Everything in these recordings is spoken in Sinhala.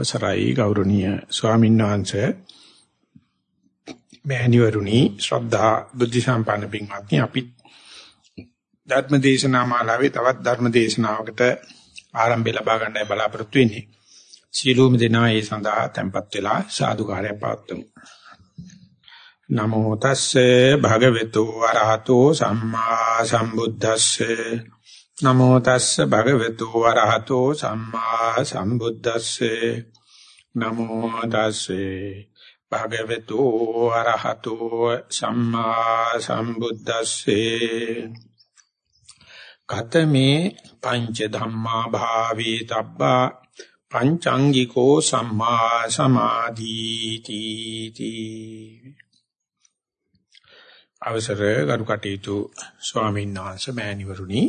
අවසරයි ගෞරවනීය ස්වාමීන් වහන්සේ මෑණිවරුනි ශ්‍රද්ධා බුද්ධ සම්පන්න පින්වත්නි අපි ධර්ම දේශනා මාලාවේ තවත් ධර්ම දේශනාවකට ආරම්භය ලබා ගන්නයි බලාපොරොත්තු වෙන්නේ. සීලූම දෙනා ඒ සඳහා tempත් වෙලා සාදුකාරය පවත්වමු. නමෝ තස්සේ භගවතු වරහතෝ සම්මා සම්බුද්දස්සේ නමෝ තස්ස භගවතු වරහතෝ සම්මා සම්බුද්දස්සේ. නමෝ තස්සේ භගවතු වරහතෝ සම්මා සම්බුද්දස්සේ. කතමේ පංච ධම්මා භාවේ තබ්බා පංචාංගිකෝ සම්මා සමාධීති අවසර ගරු කටයුතු ස්වාමීන් වහන්සේ මෑණිවරුනි.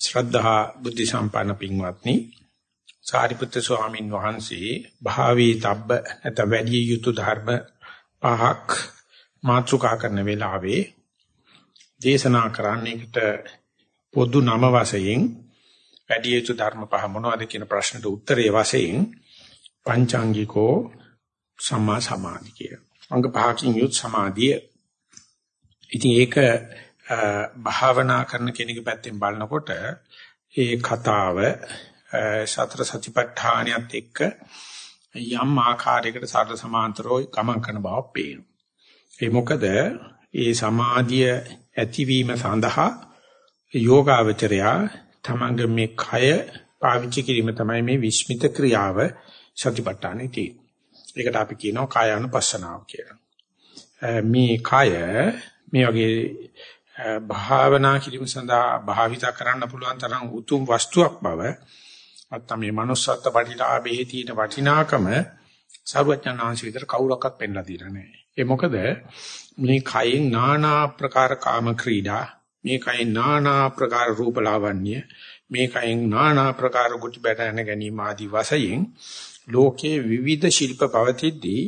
ශ්‍රද්ධා බුද්ධ සම්පන්න පින්වත්නි සාරිපුත්‍ර ස්වාමින් වහන්සේ භාවී තබ්බ නැත වැඩි යුතු ධර්ම පහක් මාතෘකා කරන වෙලාවේ දේශනා කරන්නේකට පොදු නම වශයෙන් වැඩි යුතු ධර්ම පහ මොනවද කියන ප්‍රශ්නට උත්තරයේ වශයෙන් පංචාංගිකෝ සම්මා සමාධි කිය. අංග පහකින් යුත් සමාධිය. ඉතින් ඒක භාවනා කරන කෙනෙකුගේ පැත්තෙන් බලනකොට ඒ කතාව සතර සතිපට්ඨානියත් එක්ක යම් ආකාරයකට සතර සමාන්තරව ගමන් කරන බව පේනවා. ඒ මොකද ඒ සමාධිය ඇතිවීම සඳහා යෝගාවචරයා තමංග මේ කය පාවිච්චි කිරීම තමයි මේ විස්මිත ක්‍රියාව සතිපට්ඨානෙ තියෙන්නේ. ඒකට අපි කියනවා කායानुපස්සනාව කියලා. මේ කය මේ වගේ භාවනා කිරීම සඳහා භාවිත කරන්න පුළුවන් තරම් උතුම් වස්තුවක් බව නැත්නම් මේ manussත් පරිලාභයේ තියෙන වටිනාකම සර්වඥාන්සේ විතර කවුරක්වත් පෙන්ලා දීලා නැහැ. ඒ මොකද මේ කයෙන් নানা ආකාර කාම ක්‍රීඩා, මේ කයෙන් নানা ආකාර රූප ලාවන්‍ය, මේ කයෙන් নানা ආකාර ගුටි බැටන ගැනීම ආදී වශයෙන් ලෝකයේ විවිධ ශිල්ප පවතිද්දී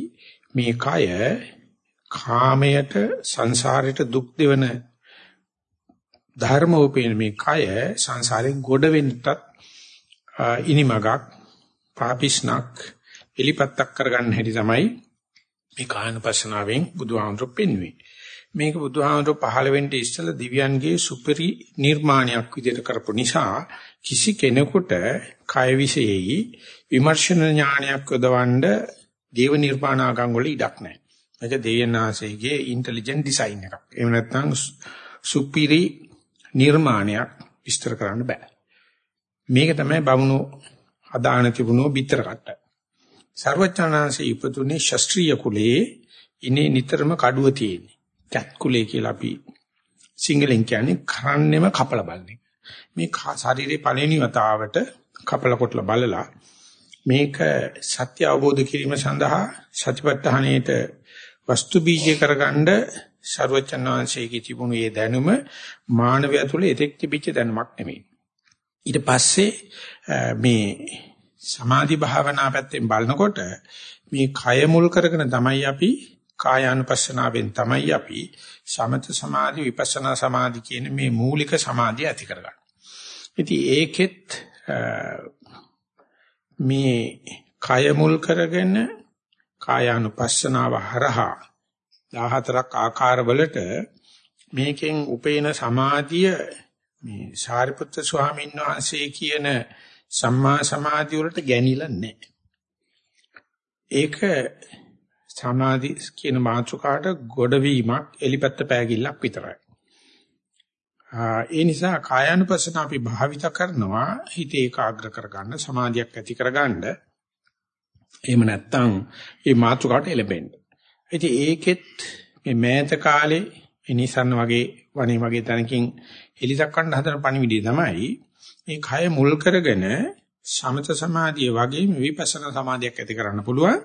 මේ කය කාමයට සංසාරයට දුක් දෙවන ධර්මෝපේන මේ කය සංසාරයෙන් ගොඩ වෙන්නත් ඉනිමගක් පාපිස්නක් එලිපත්තක් කරගන්න හැටි තමයි මේ කායනපස්සනාවෙන් බුදුහාමුදුරු පෙන්වන්නේ. මේක බුදුහාමුදුරු පහළ වෙන්න ඉස්සෙල්ලා දිව්‍යයන්ගේ සුපරි නිර්මාණයක් විදිහට කරපු නිසා කිසි කෙනෙකුට කය විශේෂයි විමර්ශන ඥානයක් යොදවන්න දේව නිර්මාණාගම් වල ඉඩක් නැහැ. මේක දෙයනාසේගේ ඉන්ටෙලිජන්ට් ඩිසයින් එකක්. එහෙම නැත්නම් සුපිරි නිර්මාණයක් විස්තර කරන්න බෑ. මේක තමයි බමුණු අදාන තිබුණෝ බිතර කට්ට. සර්වචනාංශී ඉපතුනේ ශාස්ත්‍රීය කුලයේ ඉනේ නිතරම කඩුව තියෙන්නේ. කැත් කුලේ කියලා අපි සිංහලෙන් කියන්නේ කරන්නෙම කපල බලන්නේ. මේ ශරීරේ පළවෙනි වතාවට කපල කොටලා බලලා මේක සත්‍ය අවබෝධ කිරීම සඳහා සතිපට්ඨානයේට වස්තු බීජය කරගන්න ਸਰවචන්නාංශයේ තිබුණු මේ දැනුම මානවය තුළ එතෙක් තිබිච්ච දැනුමක් නෙමෙයි. ඊට පස්සේ මේ සමාධි භාවනා පැත්තෙන් බලනකොට මේ කය මුල් කරගෙන තමයි අපි කායානුපස්සනාවෙන් තමයි අපි සමත සමාධි විපස්සනා සමාධි කියන මේ මූලික සමාධිය ඇති කරගන්නේ. ඉතින් ඒකෙත් මේ කය මුල් කරගෙන කායානුපස්සනාව හරහා 14ක් ආකාරවලට මේකෙන් උපේන සමාධිය මේ සාරිපුත්‍ර ස්වාමීන් වහන්සේ කියන සම්මා සමාධිය වලට ගැනිලා නැහැ. ඒක සමාධි කියන මාතෘකාට ගොඩවීමක් එලිපත්ත පෑගිල්ලක් විතරයි. ඒ නිසා කායानुපස්සන අපි භාවිත කරනවා හිත ඒකාග්‍ර කරගන්න සමාධියක් ඇති කරගන්න. එහෙම නැත්නම් මේ මාතෘකාවට එළඹෙන්න. ඉතින් ඒකෙත් මේ මෑත කාලේ ඉනිසන්න වගේ වණි වගේ තැනකින් එලිදක්වන්න හදන පණිවිඩය තමයි මේ කය මුල් කරගෙන සමත සමාධිය වගේ විපස්සනා සමාධියක් ඇති කරන්න පුළුවන්.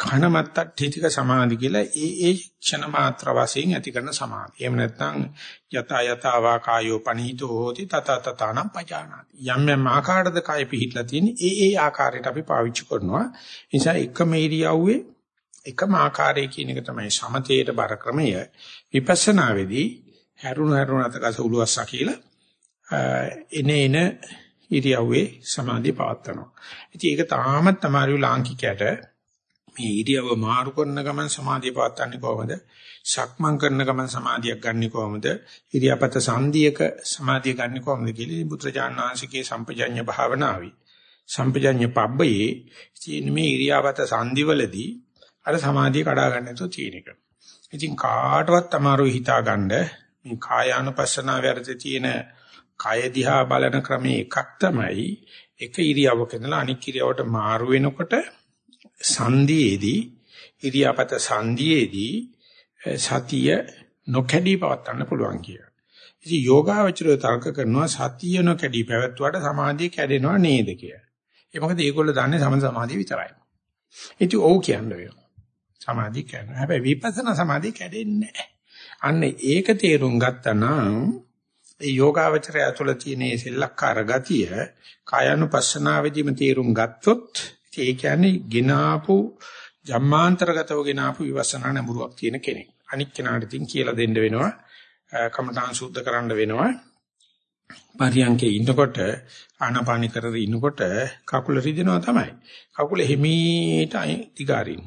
කනමත්ත ඨිතික සමාධි කියලා ඒ ඒ ක්ෂණ මාත්‍ර වශයෙන් ඇති කරන සමාධිය. එහෙම නැත්නම් යත යත වාකායෝ පනීතෝ හෝති තත තතනම් පජානාති. යම් යම් ආකාරයකද කය පිහිట్లా තියෙන්නේ ඒ ඒ ආකාරයට අපි පාවිච්චි කරනවා. ඒ නිසා එකම ඉරියව්වේ එකම ආකාරය කියන එක තමයි සමතේට බර ක්‍රමය විපස්සනාවේදී හැරුණු හැරුණු අතකස උලුවස්සා කියලා එනේන ඉරියව්වේ සමාධිය පවත්නවා. ඉතින් ඒක තාමත් තමයි ලාංකිකයට මේ ඉරියව්ව මාරු කරන ගමන් සමාධිය පවත්න්නේ කොහොමද? සක්මන් කරන ගමන් සමාධියක් ගන්නෙ කොහොමද? ඉරියාපත සංධියක සමාධිය ගන්නෙ කොහොමද කියලා බුද්ධජාන විශ්වකේ සම්පජඤ්ඤ භාවනාවයි. සම්පජඤ්ඤ පබ්බයේ තියෙන මේ ඉරියාපත සංධිවලදී අර සමාධිය කඩා ගන්න නැතුව තියෙන එක. ඉතින් කාටවත් අමාරුයි හිතා ගන්න මේ කායානුපස්සනාව යටතේ තියෙන කය දිහා බලන ක්‍රමේ එකක් තමයි එක ඉරියව්වක ඉඳලා අනික් ඉරියව්වට මාරු වෙනකොට සංධියේදී ඉරියාපත සංධියේදී සතිය නොකැඩී පවත්වන්න පුළුවන් කියලා. ඉතින් යෝගාවචරය තර්ක කරනවා සතිය නොකැඩී පැවැත්වුවාට සමාධිය කැඩෙනව නේද කියලා. ඒ මොකද ඒගොල්ලෝ දන්නේ සම සමාධිය විතරයි. ඉතින් ඕක කියන්නේ. සමාධිය කැඩෙනවා. හැබැයි විපස්සනා සමාධිය කැඩෙන්නේ නැහැ. අන්න ඒක තේරුම් ගත්තා නම් ඒ යෝගාවචරය තුළ තියෙන මේ සෙල්ලක්කාර ගතිය කායानुපස්සනාවේදීම තේරුම් ගත්තොත් ඒ කියන්නේ ගිනාපු ජම්මාන්තරගතව ගිනාපු විවසනා නඹුරුවක් තියෙන කෙනෙක්. අනික් කෙනාට ඉතින් කියලා දෙන්න වෙනවා. කමඨාන් සුද්ධ කරන්න වෙනවා. පරියන්කේ ඉන්නකොට ආනාපානි කරගෙන ඉන්නකොට කකුල රිදෙනවා තමයි. කකුල හිමීට දිගාරින්න.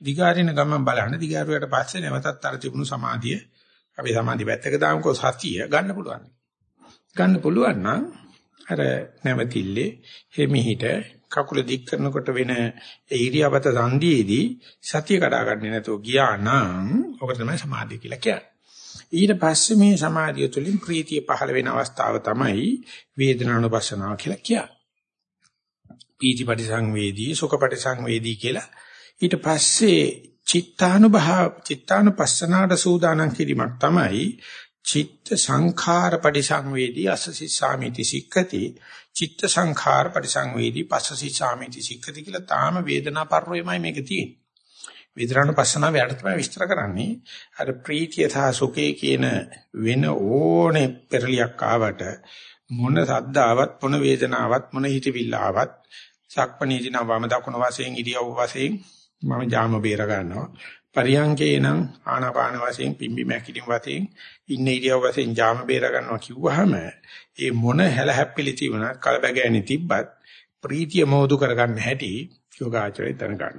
දිගාරින ගමන් බලන්න දිගාරුවට පස්සේ නැවතත් අර තිබුණු සමාධිය අපි සමාධි පැත්තක දාමුකෝ සතිය ගන්න පුළුවන්. ගන්න පුළුවන් නම් අර නැවතිල්ලේ හිමිහිට කකුල දික් කරනකොට වෙන ඒ ඉරියාපත සංදීයේදී සතිය කඩාගන්නේ නැතුව ගියා නම් ඔක තමයි සමාධිය කියලා කියන්නේ. ඊට පස්සේ මේ සමාධිය තුළින් ප්‍රීතිය පහළ වෙන අවස්ථාව තමයි වේදනානුපස්සනාව කියලා කියන්නේ. පීතිපටි සංවේදී සුඛපටි සංවේදී කියලා ඊට පස්සේ චිත්තානුභව චිත්තානුපස්සනාට සූදානම් කිරීමක් තමයි චිත්ත සංඛාර පරිසංවේදී අසසි සාමිති සික්කති. චිත්ත සංඛාර පරිසංවේදී පස්සසි සාමිති සික්කති කියලා තාම වේදනා පරිවෙමයි මේක තියෙන්නේ. වේදනානුපස්සනාව යට තමයි විස්තර කරන්නේ. අර ප්‍රීතිය සහ සුඛේ කියන වෙන ඕනේ පෙරලියක් ආවට මොන සද්දාවත් මොන වේදනාවක් මොන හිතවිල්ලාවක් සක්පනීදින වම දකුණ වශයෙන් ඉරියව් වශයෙන් මම ජාම බේර ගන්නවා. පරියංගේ නම් ආනාපාන වශයෙන් පිම්බි මැකිලින් වශයෙන් ඉන්න ඉරියව් වශයෙන් ජාම බේර ගන්නවා කිව්වහම ඒ මොන හැල හැප්පිලි තිබුණත් කලබගෑනි තිබ්බත් ප්‍රීතිය මෝදු කරගන්න හැටි යෝගාචරය දැනගන්න.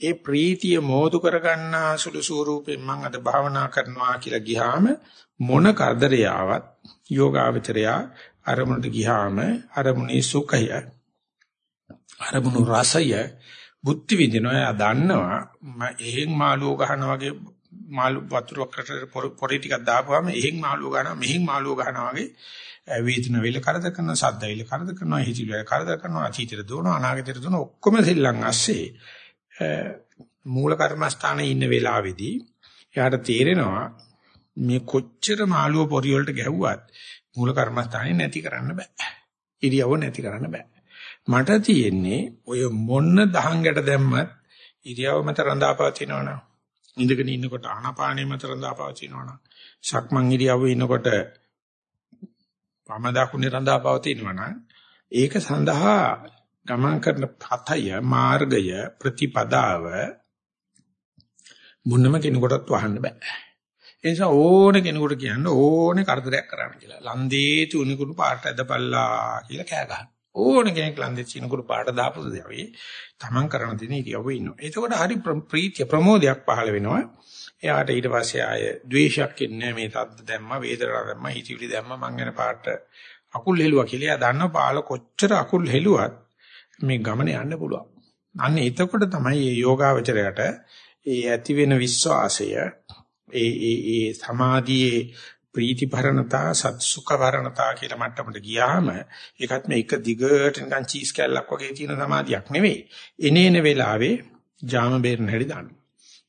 ඒ ප්‍රීතිය මෝදු කරගන්න සුළු ස්වරූපෙන් මම අද භාවනා කරනවා කියලා ගියාම මොන කරදරය ආවත් යෝගාචරය අරමුණට ගියාම අරමුණේ සුඛය අරමුණු රසය බුද්ධ විදිනවා එයා දන්නවා. මම එහෙන් මාළුව ගහනවා වගේ මාළු වතුරකට පොරි ටිකක් දාපුවාම එහෙන් මාළුව ගන්නවා මෙහෙන් මාළුව ගන්නවා වගේ වේදන වෙල කරද කරනවා සද්ද වෙල කරද කරනවා හිතිල වෙල කරද කරනවා අතීතයට දුවනවා අනාගතයට දුවනවා ඔක්කොම සෙල්ලම් ඇස්සේ මූල කර්මස්ථානයේ ඉන්න වෙලාවේදී එයාට තේරෙනවා මේ කොච්චර මාළුව පොරි වලට ගැහුවත් මූල කර්මස්ථානේ නැති කරන්න බෑ. ඉරියව නැති කරන්න බෑ. මට තියෙන්නේ ඔය මොන්න දහංගට දැම්මත් ඉරියව මත රඳාපවතිනවනම් ඉඳගෙන ඉන්නකොට ආනාපානෙ මත රඳාපවතිනවනම් සක්මන් ඉරියව්වේ ඉන්නකොට වම දකුණේ රඳාපවතිනවනම් ඒක සඳහා ගමන් කරන පතය මාර්ගය ප්‍රතිපදාව මුන්නම කෙනෙකුටත් වහන්න බෑ. ඒ නිසා ඕන කෙනෙකුට කියන්න ඕනේ කරදරයක් කරන්න කියලා. ලන්දේ තුනිකුණු පාට ඇදපල්ලා කියලා කෑ ගහනවා. ඕන කෙනෙක් ලන්දේ චිනකුරු පාට දාපු දෙවි තමන් කරන දේ ඉරියව්ව ඉන්නවා. එතකොට හරි ප්‍රීතිය ප්‍රමෝදයක් පහළ වෙනවා. එයාට ඊට පස්සේ ආය ද්වේෂයක් ඉන්නේ මේ තද්ද දැම්ම වේදනාවක් දැම්ම හිතවිලි දැම්ම මං වෙන පාට අකුල් හෙළුවා කියලා. එයා දන්නවා පාල කොච්චර අකුල් හෙළුවත් මේ ගමන යන්න පුළුවන්. අන්න එතකොට තමයි මේ යෝගාවචරයට ඒ ඇති වෙන විශ්වාසය ඒ ඒ ඒ සමාධියේ ප්‍රීතිපරණතා සත්සුඛපරණතා කියලා මට්ටමට ගියාම ඒකත් මේ එක දිගට නිකන් චීස් කැල්ලක් වගේ තියෙන සමාධියක් නෙවෙයි. එනේන වෙලාවේ ජාම බේරන හැටි දාන්න.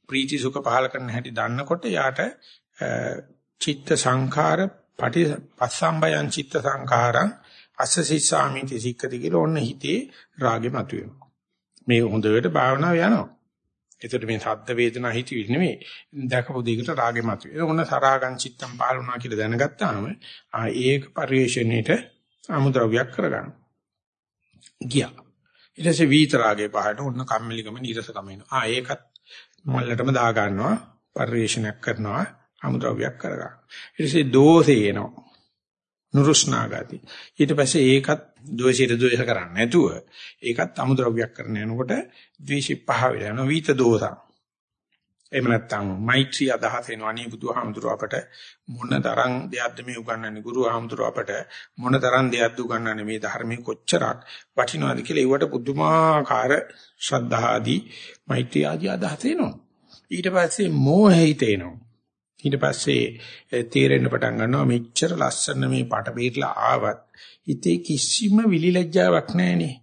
ප්‍රීති සුඛ පහල කරන හැටි දන්නකොට යාට චිත්ත සංඛාර පටි පස්සම්බයං චිත්ත සංඛාරං අස්සසිස්සාමිති සික්කති කියලා ඔන්න හිතේ රාගෙ මතුවෙනවා. මේ හොඳට භාවනාව යනවා. ඒතර මේ සද්ද වේදනා හිතවිලි නෙමෙයි. දැකපු දෙයකට රාගෙ මතුවේ. ඒක මොන සරාගං චිත්තම් පාලුණා කියලා දැනගත්තාම ආ ඒක පරිවේශණයට අමුද්‍රව්‍යයක් කරගන්න. ගියා. ඊට පස්සේ වීතරාගේ පහට ඔන්න කම්මැලිකම නීරසකම එනවා. ආ ඒකත් මල්ලටම දා ගන්නවා. පරිවේශණයක් කරනවා. අමුද්‍රව්‍යයක් කරගන්න. ඊට පස්සේ දෝෂේ එනවා. නුරුස්නා ගති. ඊට පස්සේ ඒකත් ද්වේෂයට ද්වේෂ කරන්නේ නැතුව ඒකත් අමුද්‍රව්‍යයක් කරන යනකොට ද්වේෂي පහ වෙලා යනවා. විත දෝසං. එහෙම නැත්නම් මෛත්‍රී අදහස එනවා. නේ බුදුහාමුදුර අපට මොන තරම් දෙයක්ද මේ උගන්වන්නේ? ගුරුහාමුදුර අපට මොන තරම් දෙයක්ද උගන්වන්නේ? මේ ධර්මයේ කොච්චරක් වටිනවද කියලා ඒවට පුදුමාකාර ශ්‍රද්ධාදී මෛත්‍රී ආදී අදහස එනවා. ඊට පස්සේ මෝහිත එනවා ඊට පස්සේ තීරෙන්න පටන් ගන්නවා මෙච්චර ලස්සන මේ පාට බීරලා ආවත් හිතේ කිසිම විලිලැජ්ජාවක් නැහැනේ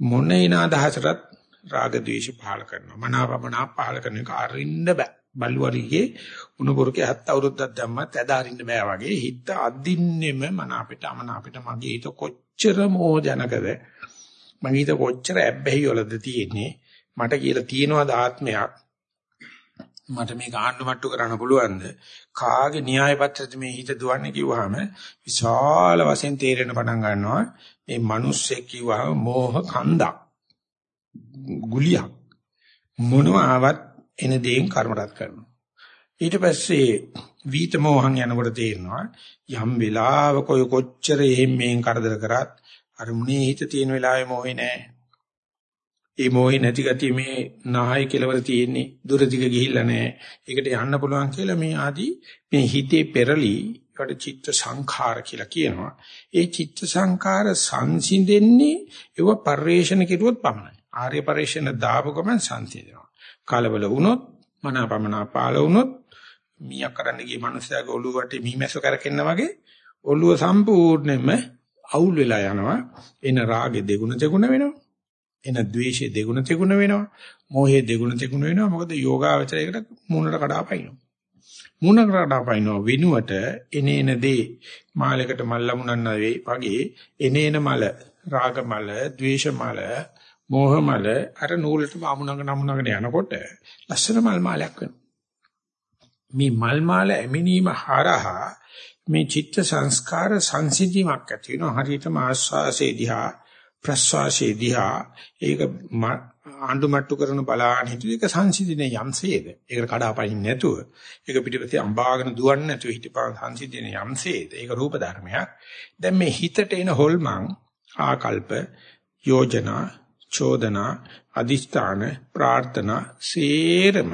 මොන එන අදහසටත් රාග ද්වේෂ පහල කරනවා. මනාවමනා පහල කරන එක අරින්න බෑ. බල්වරිගේ උණුපුරුකේ හත් අවුරුද්දක් දැම්මත් ඇද අරින්න බෑ වගේ හිත අදින්නෙම මන අපිට අමන අපිට මගේ හිත කොච්චර මෝජනකද මගේ හිත කොච්චර ඇබ්බැහි වලද තියෙන්නේ මට කියලා තියෙනවද ආත්මයක් මට මේක ආණ්ඩු මට්ටු කරන්න පුළුවන්ද? කාගේ න්‍යාය පත්‍රද මේ හිත දුවන්නේ කිව්වහම විශාල වශයෙන් තේරෙන පටන් ගන්නවා. මේ මිනිස්සෙක් කිව්වහම මෝහ කන්දක්. ගුලියක්. මොනව ආවත් එන දේෙන් කර්ම රැස් කරනවා. ඊට පස්සේ වීත මොහන් යනකොට තේරෙනවා යම් වෙලාවක ඔය කොච්චර එහෙම මේන් කරදර කරත් අර මුනේ හිත තියෙන වෙලාවේ මොහේ නැහැ ඒ මොහේ නැති ගතිය මේ නාහය කෙලවර තියෙන්නේ දුර දිග ගිහිල්ලා නැහැ ඒකට යන්න පුළුවන් කියලා මේ ආදී මේ හිතේ පෙරලි ඒකට චිත්ත සංඛාර කියලා කියනවා ඒ චිත්ත සංඛාර සංසිඳෙන්නේ ඒව පරිේශන කෙරුවොත් පමණයි ආර්ය පරිශ්‍රණ දාපු ගමන් සංසිඳනවා. කලබල වුණොත් මනාපමනා පාල වුණොත් මීයක් කරන්න ගිය මනුස්සයාගේ ඔළුව වටේ මීමැස්ස කරකෙන්න වගේ ඔළුව සම්පූර්ණයෙන්ම අවුල් වෙලා යනවා. එන රාගේ දෙගුණ දෙගුණ වෙනවා. එන ද්වේෂයේ දෙගුණ දෙගුණ වෙනවා. මෝහයේ දෙගුණ දෙගුණ වෙනවා. මොකද යෝගාවචරයකට මූණට කඩාපයින්නවා. මූණට කඩාපයින්නවා වෙනුවට එනේන දේ මාලයකට මල් ලැබුණා වගේ එනේන මල රාග මල, ද්වේෂ මල, මෝහ මල අර නූලට අමුණගෙන අමුණගෙන යනකොට ලස්සන මල් මාලයක් වෙනවා. මේ මල් මාල ඇමිනීම හරහා මේ චිත්ත සංස්කාර සංසිද්ධියක් ඇති වෙනවා. හරියටම ආස්වාසේ දිහා ප්‍රස්වාසේ දිහා ඒක ආණ්ඩුමට්ටු කරන බලාගෙන හිටිය එක සංසිඳින යම්සේද. ඒකට කඩාපයින් නැතුව ඒක පිටිපස්සේ අම්බාගෙන දුවන්නේ නැතුව හිටපන් සංසිඳින යම්සේද. ඒක රූප ධර්මයක්. දැන් මේ හිතට එන හොල්මන් ආකල්ප යෝජනා චෝදනා අදිෂ්ඨාන ප්‍රාර්ථනා සේරම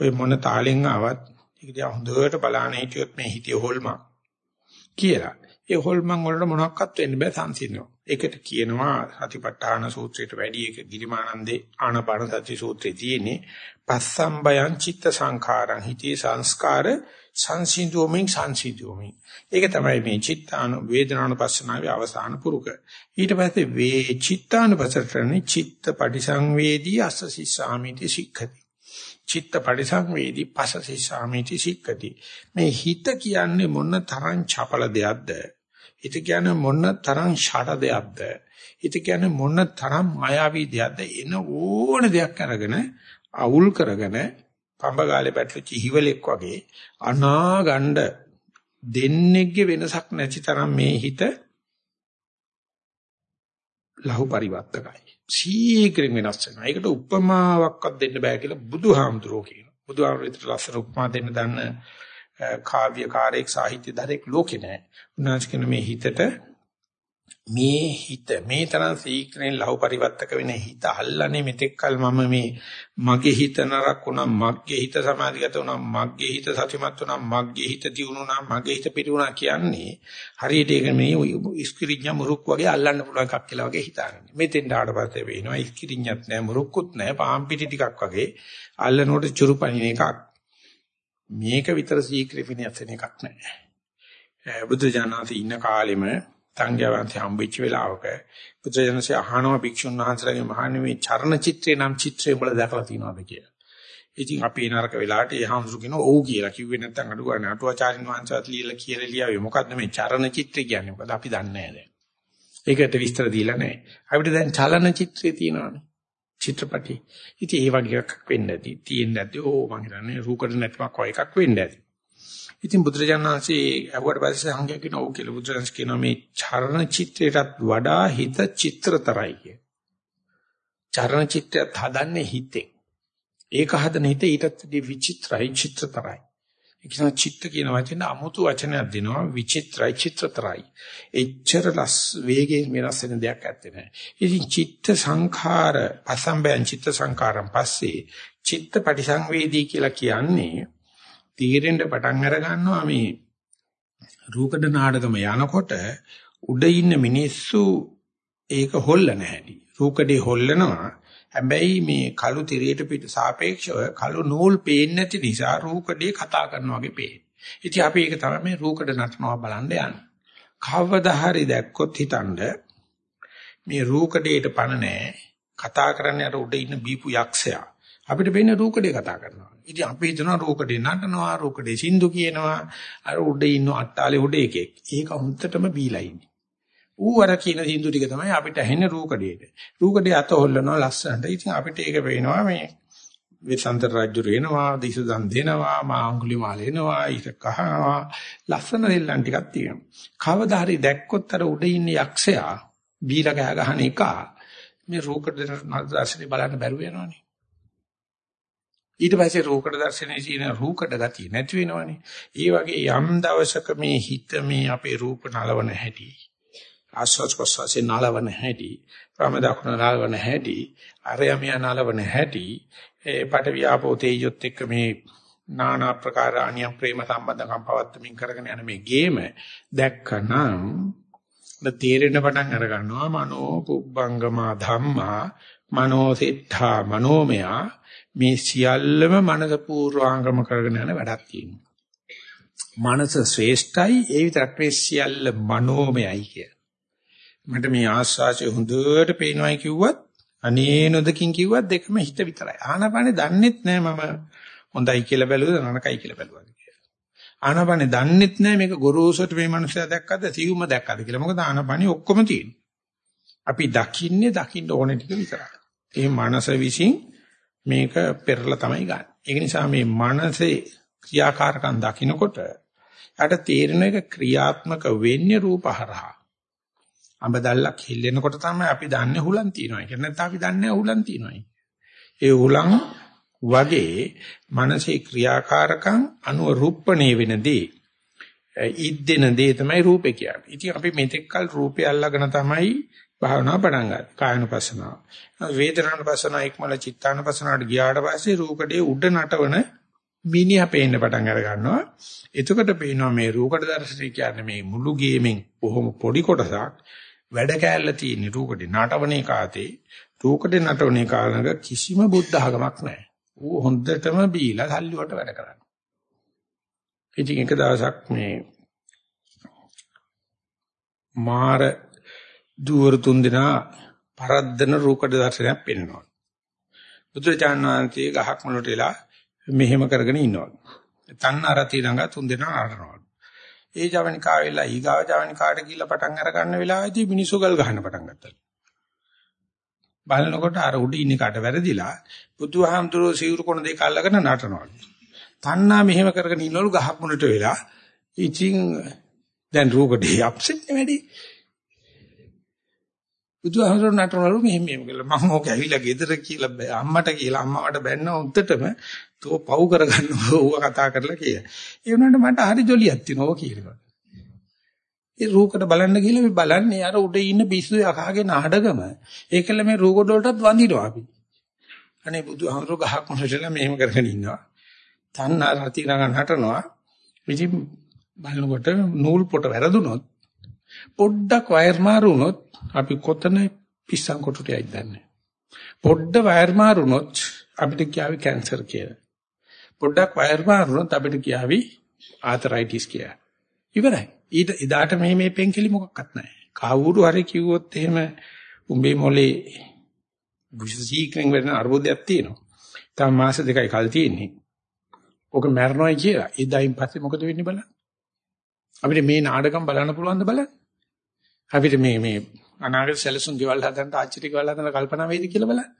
ඔය මොන තාලෙන් ආවත් ඒක දිහා හොඳට බලන්න හිටියොත් මේ හිතේ හොල්මන් කියලා. ඒ හොල්මන් වලට මොනවත් වෙන්න බෑ සංසිඳනවා. ඒකට කියනවා සතිපට්ඨාන සූත්‍රයට වැඩි එක ගිරිමානන්දේ ආනාපාන සති සූත්‍රයේ තියෙන්නේ පස්සම්බයං චිත්ත සංඛාරං හිතේ සංස්කාර සංසිඳුවමින් සංසිඳුවමින්. ඒක තමයි මේ චිත්තාන වේදනානුපස්සනාවේ අවසාන පුරුක. ඊට පස්සේ වේ චිත්තානුපස්සතරණි චිත්ත පටිසංවේදී අස්සසිස්සාමිති සික්ඛති. චිත්ත පරිසංවේදී පසසි සාමිති සික්කති මේ හිත කියන්නේ මොන තරම් චපල දෙයක්ද හිත කියන්නේ මොන තරම් ෂට දෙයක්ද හිත කියන්නේ මොන තරම් මායාවී දෙයක්ද එන ඕන දෙයක් අරගෙන අවුල් කරගෙන පඹගාලේ පැටලිච්ච හිවලෙක් වගේ අනාගණ්ඩ දෙන්නේගේ වෙනසක් නැති තරම් මේ හිත ලහු පරිවර්තකයි සීක්‍රෙන් වෙනස් වෙනවා. ඒකට උපමාවක්වත් දෙන්න බෑ කියලා බුදුහාමුදුරුවෝ කියනවා. බුදුහාමුදුරුවෝ විතර ලස්සන උපමා දෙන්න දන්න කාව්‍යකාරයෙක් සාහිත්‍යධරෙක් ලෝකේ නැහැ. උන්වහන්සේ කියන මේ හිතට මේ හිත මේ තරම් සීක්‍රෙන් ලහු පරිවර්තක වෙන හිත අල්ලන්නේ මෙතෙක්කල් මම මේ මගේ හිත නරක වුණා මගේ හිත සමාධිගත වුණා මගේ හිත සතිමත් වුණා මගේ හිත දියුණුණා මගේ හිත පිටුණා කියන්නේ හරියට ඒක මේ ඉස්කිරිඤ්ඤ මුරුක් වගේ අල්ලන්න පුළුවන් එකක් කියලා වගේ හිතාගන්න. මෙතෙන් ආවට පස්සේ වෙනවා ඉස්කිරිඤ්ඤත් නැහැ මුරුක්කුත් නැහැ පාම් පිටි ටිකක් වගේ අල්ලනකොට චුරුපණින එකක්. මේක විතර සීක්‍රෙ විනයත් වෙන එකක් නැහැ. බුද්ධ ජානනාති ඉන්න කාලෙම සංඝයා වහන්සේ හම්බෙච්ච වෙලාවක පුත්‍රයන්සේ අහනවා භික්ෂුන් වහන්සේලාගේ මහන්නේ මේ චර්ණ චිත්‍රේ නම් චිත්‍රය උඹලා දැකලා තියෙනවද කියලා. ඉතින් අපි නරක වෙලාවට ඒ හම්සු කියනවා ඔව් කියලා කිව්වේ නැත්නම් අඩු ගන්න අටුවාචාරින් වහන්සේත් ලියලා කියලා ලියාවේ මොකද්ද මේ චරණ චිත්‍රය කියන්නේ මොකද අපි දන්නේ නැහැ දැන්. ඒකට විස්තර දීලා නැහැ. අපිට දැන් චලන චිත්‍රය තියෙනවානේ. චිත්‍රපටි. ඉතින් ඒ වගේ එකක් වෙන්න ඇති. තියෙන්න ඇති. ඕ මං හිතන්නේ රූකඩ නැට්මක් වගේ එකක් වෙන්න ඇති. ඉතින් බුදුරජාණන් වහන්සේ අහුවට පස්සේ සංඝයා කියනවා ඔව් කියලා බුදුරජාණන් කියනවා මේ චරණ චිත්‍රයටත් වඩා හිත චිත්‍රතරයි කිය. චරණ චිත්‍රයත් හදන්නේ හිතෙන්. ඒක හදන හිත ඊටත් වඩා විචිත්‍රයි චිත්‍රතරයි. ඒක නිසා චිත්ත කියන වචනේ අමුතු වචනයක් දෙනවා විචිත්‍රයි චිත්‍රතරයි. එච්චර ලස් වේගයෙන් වෙනස් වෙන දෙයක් ඇත්තේ නැහැ. ඉතින් චිත්ත සංඛාර පසම්බයන් චිත්ත සංඛාරම් පස්සේ චිත්ත පටිසංවේදී කියලා කියන්නේ තීරෙන්න පටන් අර ගන්නවා මේ රූකඩ නාඩගම යනකොට උඩ ඉන්න මිනිස්සු ඒක හොල්ලන හැටි. රූකඩේ හොල්ලනවා. හැබැයි මේ කළු තිරයට පිට සාපේක්ෂව කළු නූල් පේන්නේ නැති නිසා රූකඩේ කතා කරනවා වගේ පේන්නේ. ඉතින් අපි ඒක තමයි මේ රූකඩ නටනවා බලන්න යන්නේ. කවදා හරි දැක්කොත් හිතනද මේ රූකඩේට පණ නැහැ. කතා කරන්නේ අර උඩ ඉන්න බීපු යක්ෂයා. අපිට වෙන්නේ රූකඩේ කතා කරනවා. ඉතින් අපි හිතනවා රූකඩේ නටනවා, රූකඩේ සින්දු කියනවා. අර උඩ ඉන්න අට්ටාලේ උඩ එකෙක්. ඒක හුත්තටම බීලා ඉන්නේ. ඌ අර කියන සින්දු ටික තමයි අපිට ඇහෙන්නේ රූකඩේට. රූකඩේ අත හොල්ලනවා ලස්සනට. ඉතින් අපිට ඒක පේනවා මේ විසන්තර රජු රේනවා, දිසුදන් දෙනවා, මා අඟුලි මාල එනවා, ඊට කහනවා. ලස්සන දෙල්ලන් ටිකක් තියෙනවා. කවදා හරි දැක්කොත් අර උඩ ඉන්න යක්ෂයා බීලා ගහ ගහන එක මේ රූකඩේ දර්ශනේ බලන්න බැරුව යනවනේ. ඊට පස්සේ රූකඩ දර්ශනයේ තියෙන රූකඩ ගතිය නැති වෙනවනේ. ඒ වගේ යම් දවසක මේ හිත මේ අපේ රූප නලවන හැටි ආස්වාද ප්‍රසවාසයේ නලවන හැටි ප්‍රම දකුණ නලවන හැටි අරයමිය නලවන හැටි ඒ පට වියාපෝ තේජොත් එක්ක මේ নানা ප්‍රකාර අනියම් ප්‍රේම සම්බන්ධකම් පවත්වමින් කරගෙන යන මේ ගේම දැක්කනම් තේරෙන පටන් අර ගන්නවා මනෝ පුබ්බංගමා ධම්මා මනෝ සිට්ඨා මනෝමයා මේ සියල්ලම මනස පූර්වාංගම කරගෙන යන වැඩක් තියෙනවා. මනස ශ්‍රේෂ්ඨයි ඒ විතරක් මේ සියල්ල මනෝමයයි කිය. මට මේ ආස්වාසිය හොඳට පේනවායි කිව්වත් අනේ නොදකින් කිව්වත් දෙකම හිත විතරයි. ආනපානේ දන්නෙත් නෑ මම හොඳයි කියලා බැලුවද නරකයි කියලා බැලුවද කියලා. ආනපානේ දන්නෙත් නෑ මේක ගොරෝසුට මේ මනුස්සයා දැක්කද සියුම දැක්කද කියලා. මොකද ආනපානේ ඔක්කොම තියෙනවා. අපි දකින්නේ දකින්න ඕනේ ටික විතරයි. ඒ මනස විසින් මේක පෙරලා තමයි ගන්න. ඒක නිසා මේ මනසේ ක්‍රියාකාරකම් දකිනකොට යට තේරෙන එක ක්‍රියාත්මක වෙන්නේ රූපහරහා. අඹ දැල්ලක් හිල්ලෙනකොට තමයි අපි දන්නේ හුලන් තියනවා. ඒක නැත්නම් අපි දන්නේ හුලන් තියනවා. ඒ හුලන් වගේ මනසේ ක්‍රියාකාරකම් අනුව රූපණේ වෙනදී ඉද්දෙන දේ තමයි රූපේ කියන්නේ. ඉතින් අපි මෙතෙක්කල් රූපය අල්ලගෙන තමයි භාවනා පටන් ගන්න. කායනුපස්සනාව. වේදනානුපස්සනාව ඉක්මල චිත්තානුපස්සනාවට ගියාට පස්සේ රූකඩේ උඩ නටවන මිනිහා පේන්න පටන් අර ගන්නවා. එතකොට පේනවා මේ රූකඩ දර්ශනය කියන්නේ මේ මුළු ගේමෙන් බොහොම පොඩි කොටසක් වැඩ කෑල්ල තියෙන රූකඩේ නටවනේ කාතේ රූකඩේ නටවනේ කාලනක කිසිම බුද්ධ ආගමක් නැහැ. ඌ හොඳටම බීලා සල්ලි වලට වැඩ කරන්නේ. ඉතින් එක දවසක් මේ මාර දුවර තුන් දෙනා පරද්දන රූකඩ දර්ශනයක් පෙන්වනවා. බුදුරජාණන් වහන්සේ ගහක් මුලට වෙලා මෙහෙම කරගෙන ඉන්නවා. තන්නරති ළඟ තුන් දෙනා ආරනවා. ඒ ජවනිකාව වෙලා ඊගාව ජවනිකාට ගිහිල්ලා පටන් අර ගන්න වෙලාවේදී මිනිස්සු ගල් ගහන්න පටන් ගත්තා. බලනකොට අර උඩ ඉන්න කාට වැරදිලා බුදුහාමුදුරුවෝ සිවුරු කොන දෙක අල්ලගෙන නටනවා. තන්නා මෙහෙම කරගෙන ඉන්නවලු ගහක් මුලට වෙලා ඉතින් දැන් රූකඩේ අප්සෙට් නෙවෙයි. බුදුහාමර නටනවලු මෙහෙම මෙහෙම කියලා මම ඕක ඇවිල්ලා ගෙදර කියලා අම්මට කියලා අම්මවට බැන්න උන්ටටම තෝ පව් කරගන්නවා ඌව කතා කරලා කියලා. ඒ වුණාට මට හරි ජොලියක් තියෙනවා කියනවා. ඒ රූකඩ බලන්න ගිහලා අපි බලන්නේ අර උඩ ඉන්න පිස්සු යකාගේ නාඩගම. ඒකල මේ රූකඩ වලටත් වඳිනවා අපි. අනේ බුදුහාමර ගහක් මොනටලා මෙහෙම කරගෙන ඉන්නවා. තන්න රති නගන හටනවා. ඉතින් බලනකොට නූල් පොට වැරදුනොත් පොඩ්ඩක් වයර් මාරු වුණොත් අපි කොතන පිස්සන් කොටුටයයි දන්නේ. පොඩ්ඩ වයර් මාරු වුණොත් අපිට කියාවි කැන්සර් කියලා. පොඩ්ඩක් වයර් මාරු වුණොත් අපිට කියාවි ආතරයිටිස් කියලා. ඉවරයි. ඊට එදාට මේ මේ පෙන්කෙලි මොකක්වත් නැහැ. කවුරු හරි කිව්වොත් එහෙම උඹේ මොලේ විශේෂීකරණ වෙන අර්බුදයක් තියෙනවා. තව මාස දෙකයි කල් තියෙන්නේ. ඔක මැරෙනවයි කියලා. එදායින් පස්සේ මොකද වෙන්නේ බලන්න. අපිට මේ නාටකම් බලන්න පුළුවන්ද බලන්න. අපිට මේ මේ අනාගත සැලසුම් ගෙවල් හදන්න ආච්චිට ගෙවල් හදන්න කල්පනා වෙයිද කියලා බලන්න.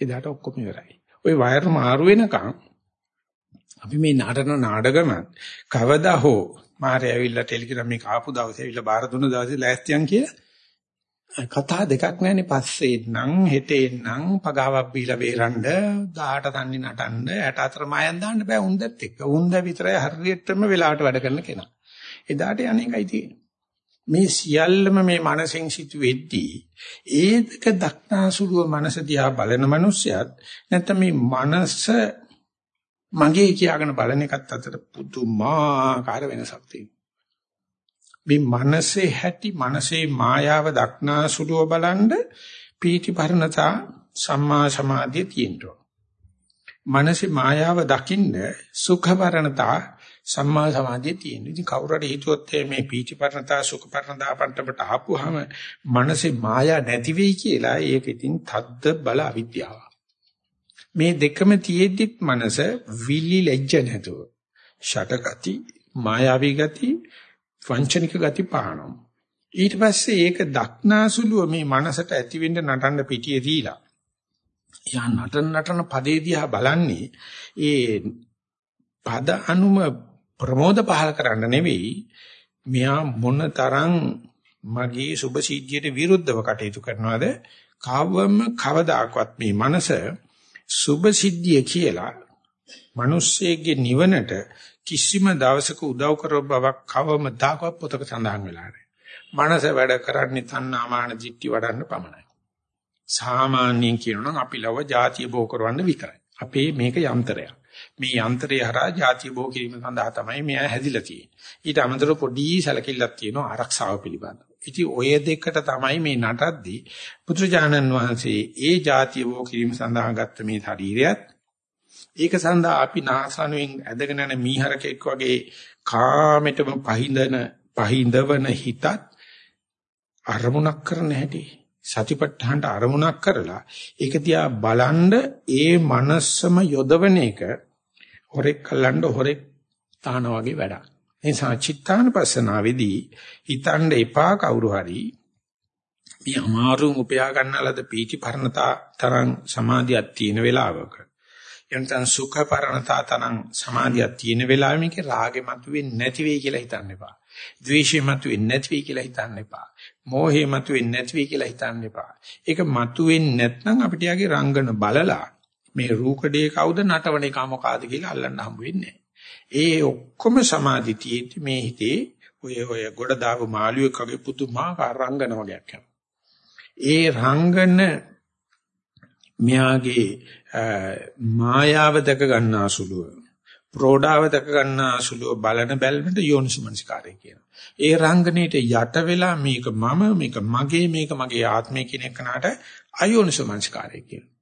එදාට ඔක්කොම ඉවරයි. ওই වයර් මාරු වෙනකන් අපි මේ නාටන නාඩගම කවදා හෝ මාරේ ඇවිල්ලා ටෙලිග්‍රෑම් එක ආපු දවසේ ඇවිල්ලා බාර දුන්න දවසේ ලෑස්තියන් කියලා කතා දෙකක් නැහැනේ පස්සේ නම් හෙටේ නම් පගාවක් බීලා බේරන්න 18 තන්නේ නටන්න 64 මායන් දාන්න බෑ උන්දත් එක්ක. උන්ද විතරයි හරියටම වෙලාවට වැඩ කරන කෙනා. එදාට අනේකයි තියෙන්නේ. මේ සියල්ලම මේ මනසෙන් සිටු වෙද්දී ඒක දක්නාසුලුව මනස දිහා බලන මිනිස්සයත් නැත්නම් මේ මනස මගේ කියාගෙන බලන එකත් අතර පුදුමාකාර වෙනසක් තියෙනවා. මේ මනසේ හැටි මනසේ මායාව දක්නාසුලුව බලන්ඩ පීතිපරණතා සම්මා සමාධිය තියෙනවා. මනසේ මායාව දකින්න සුඛපරණතා සම්මා සමාධිය තියෙනවා. ඉතින් කවුරු හරි හිතුවොත් මේ පීතිපරණතා සුඛපරණතා පන්ටමට ආපුවාම මනසේ මායා නැති වෙයි කියලා ඒක ඉතින් තද්ද බල අවිද්‍යාව. මේ දෙකම තියෙද්දිත් මනස විලි ලැජ්ජ නැතුව ෂටගති මායාවී ගති වංචනික ගති පහනවා. ඊට පස්සේ ඒක දක්නාසුලුව මේ මනසට ඇතිවෙන්න නටන්න පිටියේ දීලා. යා නටන නටන පදේ දිහා බලන්නේ ඒ පද අනුම ප්‍රමෝද පහල කරන්න නෙවෙයි මෙයා මොන තරම් මගේ සුභ සිද්ධියට විරුද්ධව කටයුතු කරනවද කවම කවදාකවත් මේ මනස සුභ සිද්ධිය කියලා මිනිස්සෙගේ නිවනට කිසිම දවසක උදව් කරව බවක් කවමදාකවත් පොතක සඳහන් වෙලා නැහැ. මනස වැඩ කරන්නේ තණ්හාමාන දිට්ටි වඩන්න පමණයි. සාමාන්‍යයෙන් කියනනම් අපි ලව જાතිය බෝ කරවන්න විතරයි. අපේ මේක යන්ත්‍රයක්. මේ යන්ත්‍රය හරහා જાතිය බෝ කිරීම සඳහා තමයි මෙයා හැදිලා තියෙන්නේ. ඊට අමතරව පොඩි සැලකිල්ලක් තියෙනවා ආරක්ෂාව පිළිබඳව. ඉතින් ඔය දෙකට තමයි මේ නටද්දී පුත්‍රජානන් වහන්සේ ඒ જાතිය බෝ කිරීම සඳහා ගත්ත මේ ශරීරයත් ඒක සඳහා අපි නාසනුවෙන් ඇදගෙන යන මීහරකෙක් වගේ කාමෙටම පහින්දන පහින්දවන හිතත් අරමුණක් කරන හැටි සතිපට්ඨානට අරමුණක් කරලා ඒක දිහා බලන්ඩ ඒ මනසම යොදවන එක හොරෙක් කල්ලන්න හොරෙක් තාන වගේ වැඩක්. ඒ නිසා චිත්තානපස්සනාවේදී හිතන්න එපා කවුරු හරි මේ අමාරුම උපයා ගන්නලද පීති පරණතා තරම් සමාධියක් තියෙන වෙලාවක එනතන් සුඛ පරණතා තරම් සමාධියක් තියෙන වෙලාවෙ මේකේ රාගෙ මතුවෙන්නේ නැති වෙයි කියලා හිතන්න එපා. ද්වේෂෙ මතුවෙන්නේ නැති වෙයි කියලා හිතන්න එපා. මෝහෙ මතුවෙන්නේ නැති වෙයි කියලා හිතන්න එපා. ඒක මතුවෙන්නේ නැත්නම් අපිට යාගේ රංගන බලලා මේ රූකඩේ කවුද නටවන එක මොකಾದ කියලා අල්ලන්න හම්බ වෙන්නේ ඒ ඔක්කොම සමාධි තියෙද්දි මේ හිතේ ඔය ඔය ගොඩ දාපු මාළුවෙක් වගේ පුදුමාකාර රංගන වගේක් යනවා. ඒ රංගන මෙයාගේ මායාව දක ගන්නාසුලුව ප්‍රෝඩාව දක ගන්නාසුලුව බලන බැල්මට යෝනිසමනස්කාරය කියනවා. ඒ රංගනයේට යට වෙලා මේක මම මේක මගේ මේක මගේ ආත්මය කියන එකනට අයෝනිසමනස්කාරය කියනවා.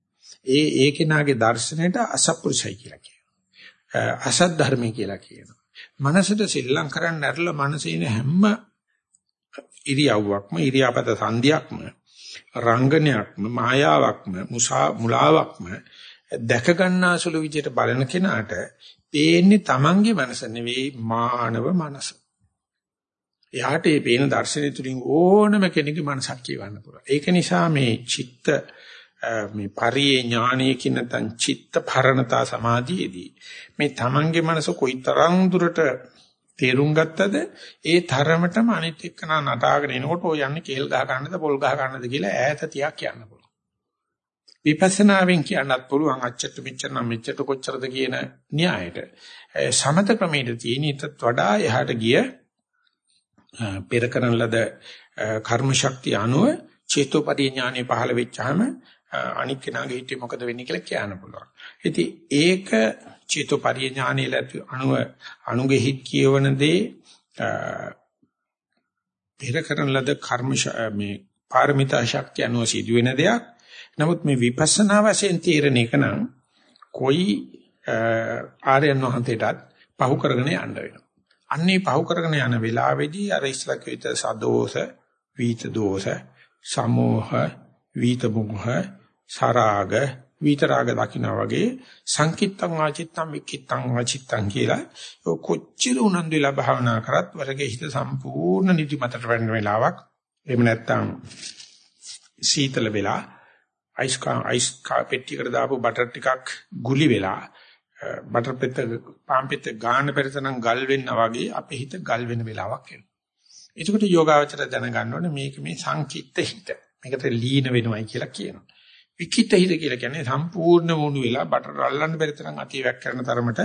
ඒ ඒ කෙනාගේ දර්ශනයට අසප්පුරුෂයි කියලා කියනවා. අසත් ධර්මයි කියලා කියනවා. මනසට සිල්ලම් කරන්න ඇරලා මනසේ හැම ඉරියව්වක්ම ඉරියාපත සංධියක්ම රංගනයක්ම මායාවක්ම මුසා මුලාවක්ම දැක ගන්නාසුළු විදියට බලන කෙනාට පේන්නේ Tamange මනස නෙවෙයි මානව මනස. එයාට මේ පේන දර්ශනය තුලින් ඕනම කෙනෙකුගේ මනසක් කියවන්න පුළුවන්. ඒක නිසා මේ චිත්ත මේ පරියේ ඥානයේ කියන තන් චිත්ත භරණතා සමාධියේදී මේ Tamange මනස කොයිතරම් දුරට තේරුම් ගත්තද ඒ තරමටම අනිත් එක්කනා නටාගෙන එනකොට ඔය යන්නේ කේල් ගහ ගන්නද පොල් ගහ ගන්නද කියලා ඈත තියක් කියන්න පුළුවන්. විපස්සනාවෙන් කියන්නත් පුළුවන් අච්චට මෙච්චර නම් මෙච්චර කොච්චරද කියන න්‍යායට. සමත ක්‍රමයට තියෙන ඊටත් වඩා එහාට ගිය පෙර කරන ලද කර්ම ශක්තිය අනුව චේතෝපදී ඥානෙ පහළ වෙච්චාම අනික් කෙනාගේ හිතේ මොකද වෙන්නේ කියලා කියන්න පුළුවන්. ඉතින් ඒක චේතෝ පරිඥානයේ ලැබු අණුව අණුගේ හිත් කියවන දේ පෙර කරන ලද කර්ම මේ පාරමිතා ශක්තිය අනුව සිදුවෙන දෙයක්. නමුත් මේ විපස්සනා වශයෙන් තීරණ එක නම් કોઈ ආර්යයන් වහන්සේටත් පහු කරගෙන යන්න වෙනවා. අන්නේ පහු කරගෙන යන වෙලාවේදී අර ඉස්ලා කිව්ත සදෝෂ, වීත දෝෂ, සමෝහ, වීත මුහ, සරාග, විතරාග දකින්නා වගේ සංකිට්තං වාචිත්තං වික්කිට්තං වාචිත්තං කියලා කොච්චර උනන්දු වෙලා භාවනා කරත් වරගේ හිත සම්පූර්ණ නිදිමතට වැටෙන වෙලාවක් එහෙම නැත්නම් සීතල වෙලා අයිස් කා අයිස් කාපෙට්ටියකට දාපු බටර් ටිකක් ගුලි වෙලා බටර් පෙත්ත පාන් පෙත්ත ගාන පෙරතනම් ගල් වෙන්න වගේ අපේ හිත ගල් වෙන වෙලාවක් එනවා එතකොට යෝගාවචර දැනගන්න ඕනේ මේක මේ සංකිට්ත හිත. මේකට ලීන වෙනවයි කියලා කියනවා. විකිට හිත කියලා කියන්නේ සම්පූර්ණ වුණු වෙලා බටර් අල්ලන්න බැරි තරම් අතිවැක් කරන තරමට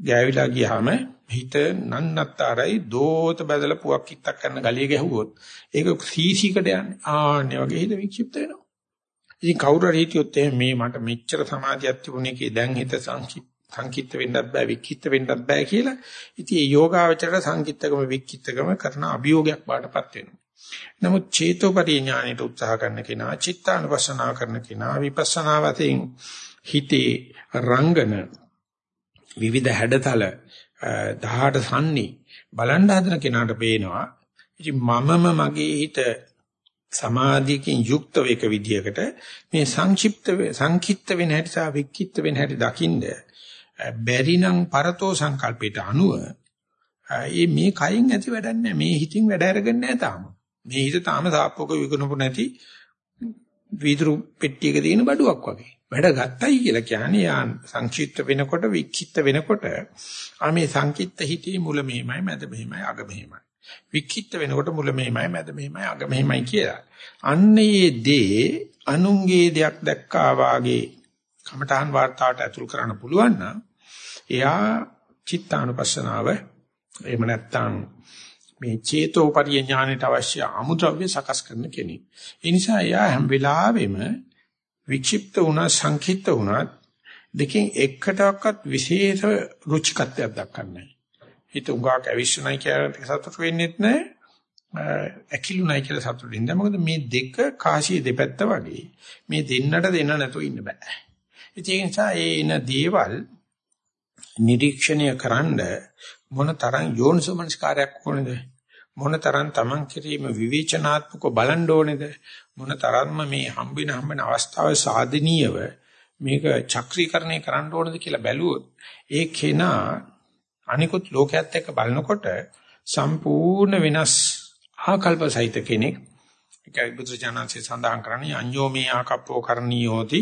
ගෑවිලා ගියාම හිත නන්නත්තරයි දෝත බදලා පුවක් කිත්තක් කරන ගලිය ගැහුවොත් ඒක සීසීකට යන්නේ. ආන්නේ වගේ හිත වික්ෂිප්ත වෙනවා. ඉතින් කවුරු හරි හිටියොත් මේ මට මෙච්චර සමාධියක් තිබුණේ කී දැන් හිත සංකිට්ත වෙන්නත් බෑ වික්කිට වෙන්නත් බෑ කියලා. ඉතින් මේ යෝගාවචරයට සංකිට්තකම වික්කිටකම කරන අභියෝගයක් බාටපත් වෙනවා. නමුත් චේතෝපරි ඥානෙට උත්සාහ කරන කෙනා, චිත්තානුපස්සනාව කරන කෙනා, විපස්සනා වශයෙන් හිතේ රංගන විවිධ හැඩතල 18 සම්නි බලන්න හදන කෙනාට පේනවා. ඉතින් මමම මගේ හිත සමාධියකින් යුක්ත වේක විදියකට මේ සංක්ෂිප්ත සංකිට්ත වෙන හැටි සහ වික්කිට්ත වෙන හැටි දකින්ද බැරි නම් පරතෝ සංකල්පයට අනුව ඒ මේ කයින් ඇති වැඩක් නැහැ මේ හිතින් වැඩ අරගන්නේ නැහැ තාම මේ හිත තාම සාප්පෝක විකුණපු නැති වීදුරු පෙට්ටියක තියෙන බඩුවක් වගේ. වැඩ ගත්තයි කියලා කියන්නේ යා සංක්ෂිප්ත වෙනකොට වික්ෂිප්ත වෙනකොට ආ මේ සංකීර්ත හිතේ මුල මෙහිමයි මැද මෙහිමයි අග මෙහිමයි. වික්ෂිප්ත වෙනකොට මුල මෙහිමයි මැද මෙහිමයි අග මෙහිමයි කියලා. අන්නේ දේ අනුන්ගේ දෙයක් දැක්කා වාගේ කමඨාන් වார்த்தාවට ඇතුල් කරන්න පුළුවන් නම් එයා චිත්තානුපස්සනාව එහෙම නැත්නම් මේ චේතෝපරිය ඥානයට අවශ්‍ය අමුද්‍රව්‍ය සකස් කරන කෙනෙක්. ඒ නිසා එයා හැම වෙලාවෙම වික්ෂිප්ත වුණා සංකීර්ත වුණා දෙකෙන් එකටවත් විශේෂ රුචිකත්වයක් දක්වන්නේ. හිත උගාක් ඇවිස්සුණයි කියලා සතුට වෙන්නෙත් නැහැ. ඇකිලුණයි කියලා සතුට වෙන්නේ නැහැ. මොකද මේ දෙක කාසිය දෙපැත්ත වගේ. මේ දෙන්නට දෙන්න නැතුව ඉන්න බෑ. ඒ නිසා ඒ එන දේවල් නිරීක්ෂණය කරන්න මොන තරම් යෝනිසෝමනස්කාරයක් ඕනේද? මොන තරම් Taman කිරීම විවේචනාත්මකව බලන්න ඕනේද? මොන තරම්ම මේ හම්බෙන හම්බෙන අවස්ථාවේ සාධනීයව මේක චක්‍රීකරණය කරන්න ඕනද කියලා බැලුවොත් ඒ කෙනා අනිකුත් ලෝකයක් එක්ක බලනකොට සම්පූර්ණ වෙනස් ආකල්ප සහිත කෙනෙක්. ඒකයි බුදුචානන්සේ සඳහන් කරන්නේ අඤ්ඤෝ මේ ආකප්පෝ කරණීයෝති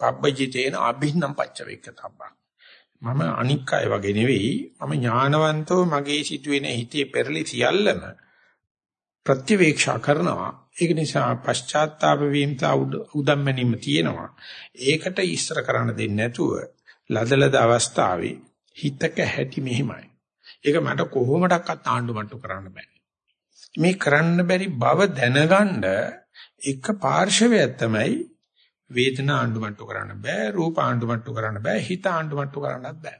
පබ්බජිතේන අභින්නම් පච්චවේක්කතබ්බං මම අනික් අය වගේ නෙවෙයි. මම ඥානවන්තව මගේ සිදුවෙන හිතේ පෙරලි සියල්ලම ප්‍රතිවේක්ෂා කරනවා. ඒක නිසා පශ්චාත්තාප වීමතා උදම්මැනීම තියෙනවා. ඒකට ඉස්සර කරන්න දෙන්නේ නැතුව ලදලද අවස්ථාවේ හිතක හැටි මෙහිමයි. ඒක මට කොහොමඩක්වත් ආණ්ඩුමට්ටු කරන්න බෑ. මේ කරන්න බැරි බව දැනගන්න එක පාර්ශවයක් තමයි වේදනා ආණ්ඩුමට්ටු කරන්න බෑ රූප ආණ්ඩුමට්ටු කරන්න බෑ හිත ආණ්ඩුමට්ටු කරන්නත් බෑ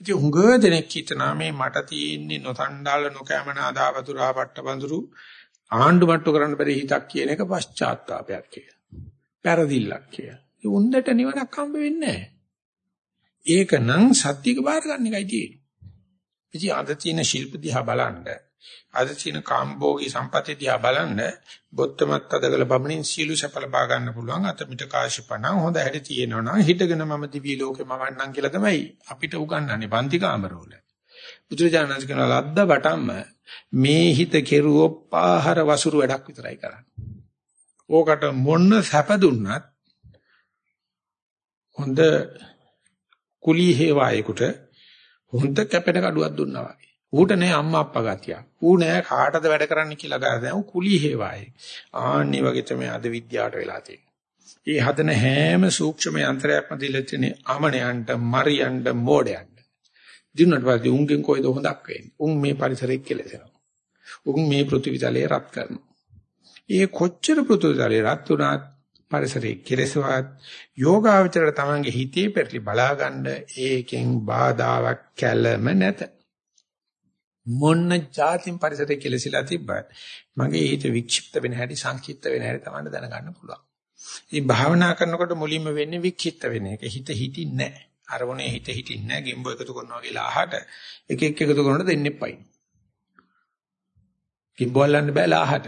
ඉතින් හුඟ දෙනෙක් හිතනා මේ මට තියෙන්නේ නොතණ්ඩාල නොකෑමනා දාවතුරා පට්ටබඳුරු ආණ්ඩුමට්ටු කරන්න බැරි හිතක් කියන එක පශ්චාත්තාවයක් කියලා. පෙරදිල්ලක් කියලා. ඒ උන්දට නිවනක් හම්බ වෙන්නේ නැහැ. ඒක නම් සත්‍යක බාර ගන්න එකයි තියෙන්නේ. ඉතින් අද තියෙන ශිල්ප දිහා බලන්න අද තියෙන කාම්භෝගී සම්පත්‍ය දිහා බලන්න බොත්තමත් අදගල බමණින් සීලු සැප ලබා ගන්න පුළුවන් අත මිට කාශපණං හොඳ හැටි තියෙනවා නම් හිටගෙන මම දිවි ලෝකේ මවන්නම් කියලා තමයි අපිට උගන්වන්නේ පන්ති කාමරවල. බුදුරජාණන් කියන ලද්ද වටම්ම මේ හිත කෙරුවෝ පාහර වසුරු වැඩක් විතරයි කරන්නේ. ඕකට මොන්න සැප දුන්නත් හොඳ කුලී හේවායකට හොඳ කැපෙන කඩුවක් දුන්නා වගේ. ඌට නෑ අම්මා අප්පා ගතිය. ඌ නෑ කාටද වැඩ කරන්න කියලා ගාන. ඌ කුලී හේවායේ. ආන්නේ වගේ තමයි අද විද්‍යාවට වෙලා තියෙන්නේ. ඒ හදන හැම සූක්ෂම යන්ත්‍රයක්ම දීලා තියෙන්නේ අමනයන්ට, මරියන්ට, මෝඩයන්ට. දිනුනට පස්සේ උන්ගෙන් කොයිද හොඳක් වෙන්නේ? උන් මේ පරිසරෙත් කෙලෙසනවා. උන් මේ පෘථිවිතලයේ රත් කරනවා. ඒ කොච්චර පෘථිවිතලයේ රත් වුණත් පරිසරයේ කෙලෙසවත් යෝගාවචරය තමන්ගේ හිතේ පෙරලි බලාගන්න ඒකෙන් බාධාවක් කැළම නැත. මොන්න જાතින් පරිසරයේ කෙලසිලා තිබ්බත් මගේ හිත වික්ෂිප්ත වෙන හැටි සංකීර්ත වෙන හැටි තමයි දැනගන්න පුළුවන්. ඉතින් භාවනා කරනකොට මුලින්ම වෙන්නේ වික්ෂිප්ත වෙන එක. හිත හිටින්නේ නැහැ. අරමුණේ හිත හිටින්නේ නැහැ. ගෙම්බෝ එකතු කරනවා කියලා අහට එක එක එකතු කරනකොට දෙන්නේ පයින්. ගෙම්බෝ අල්ලන්න බෑ ලාහට.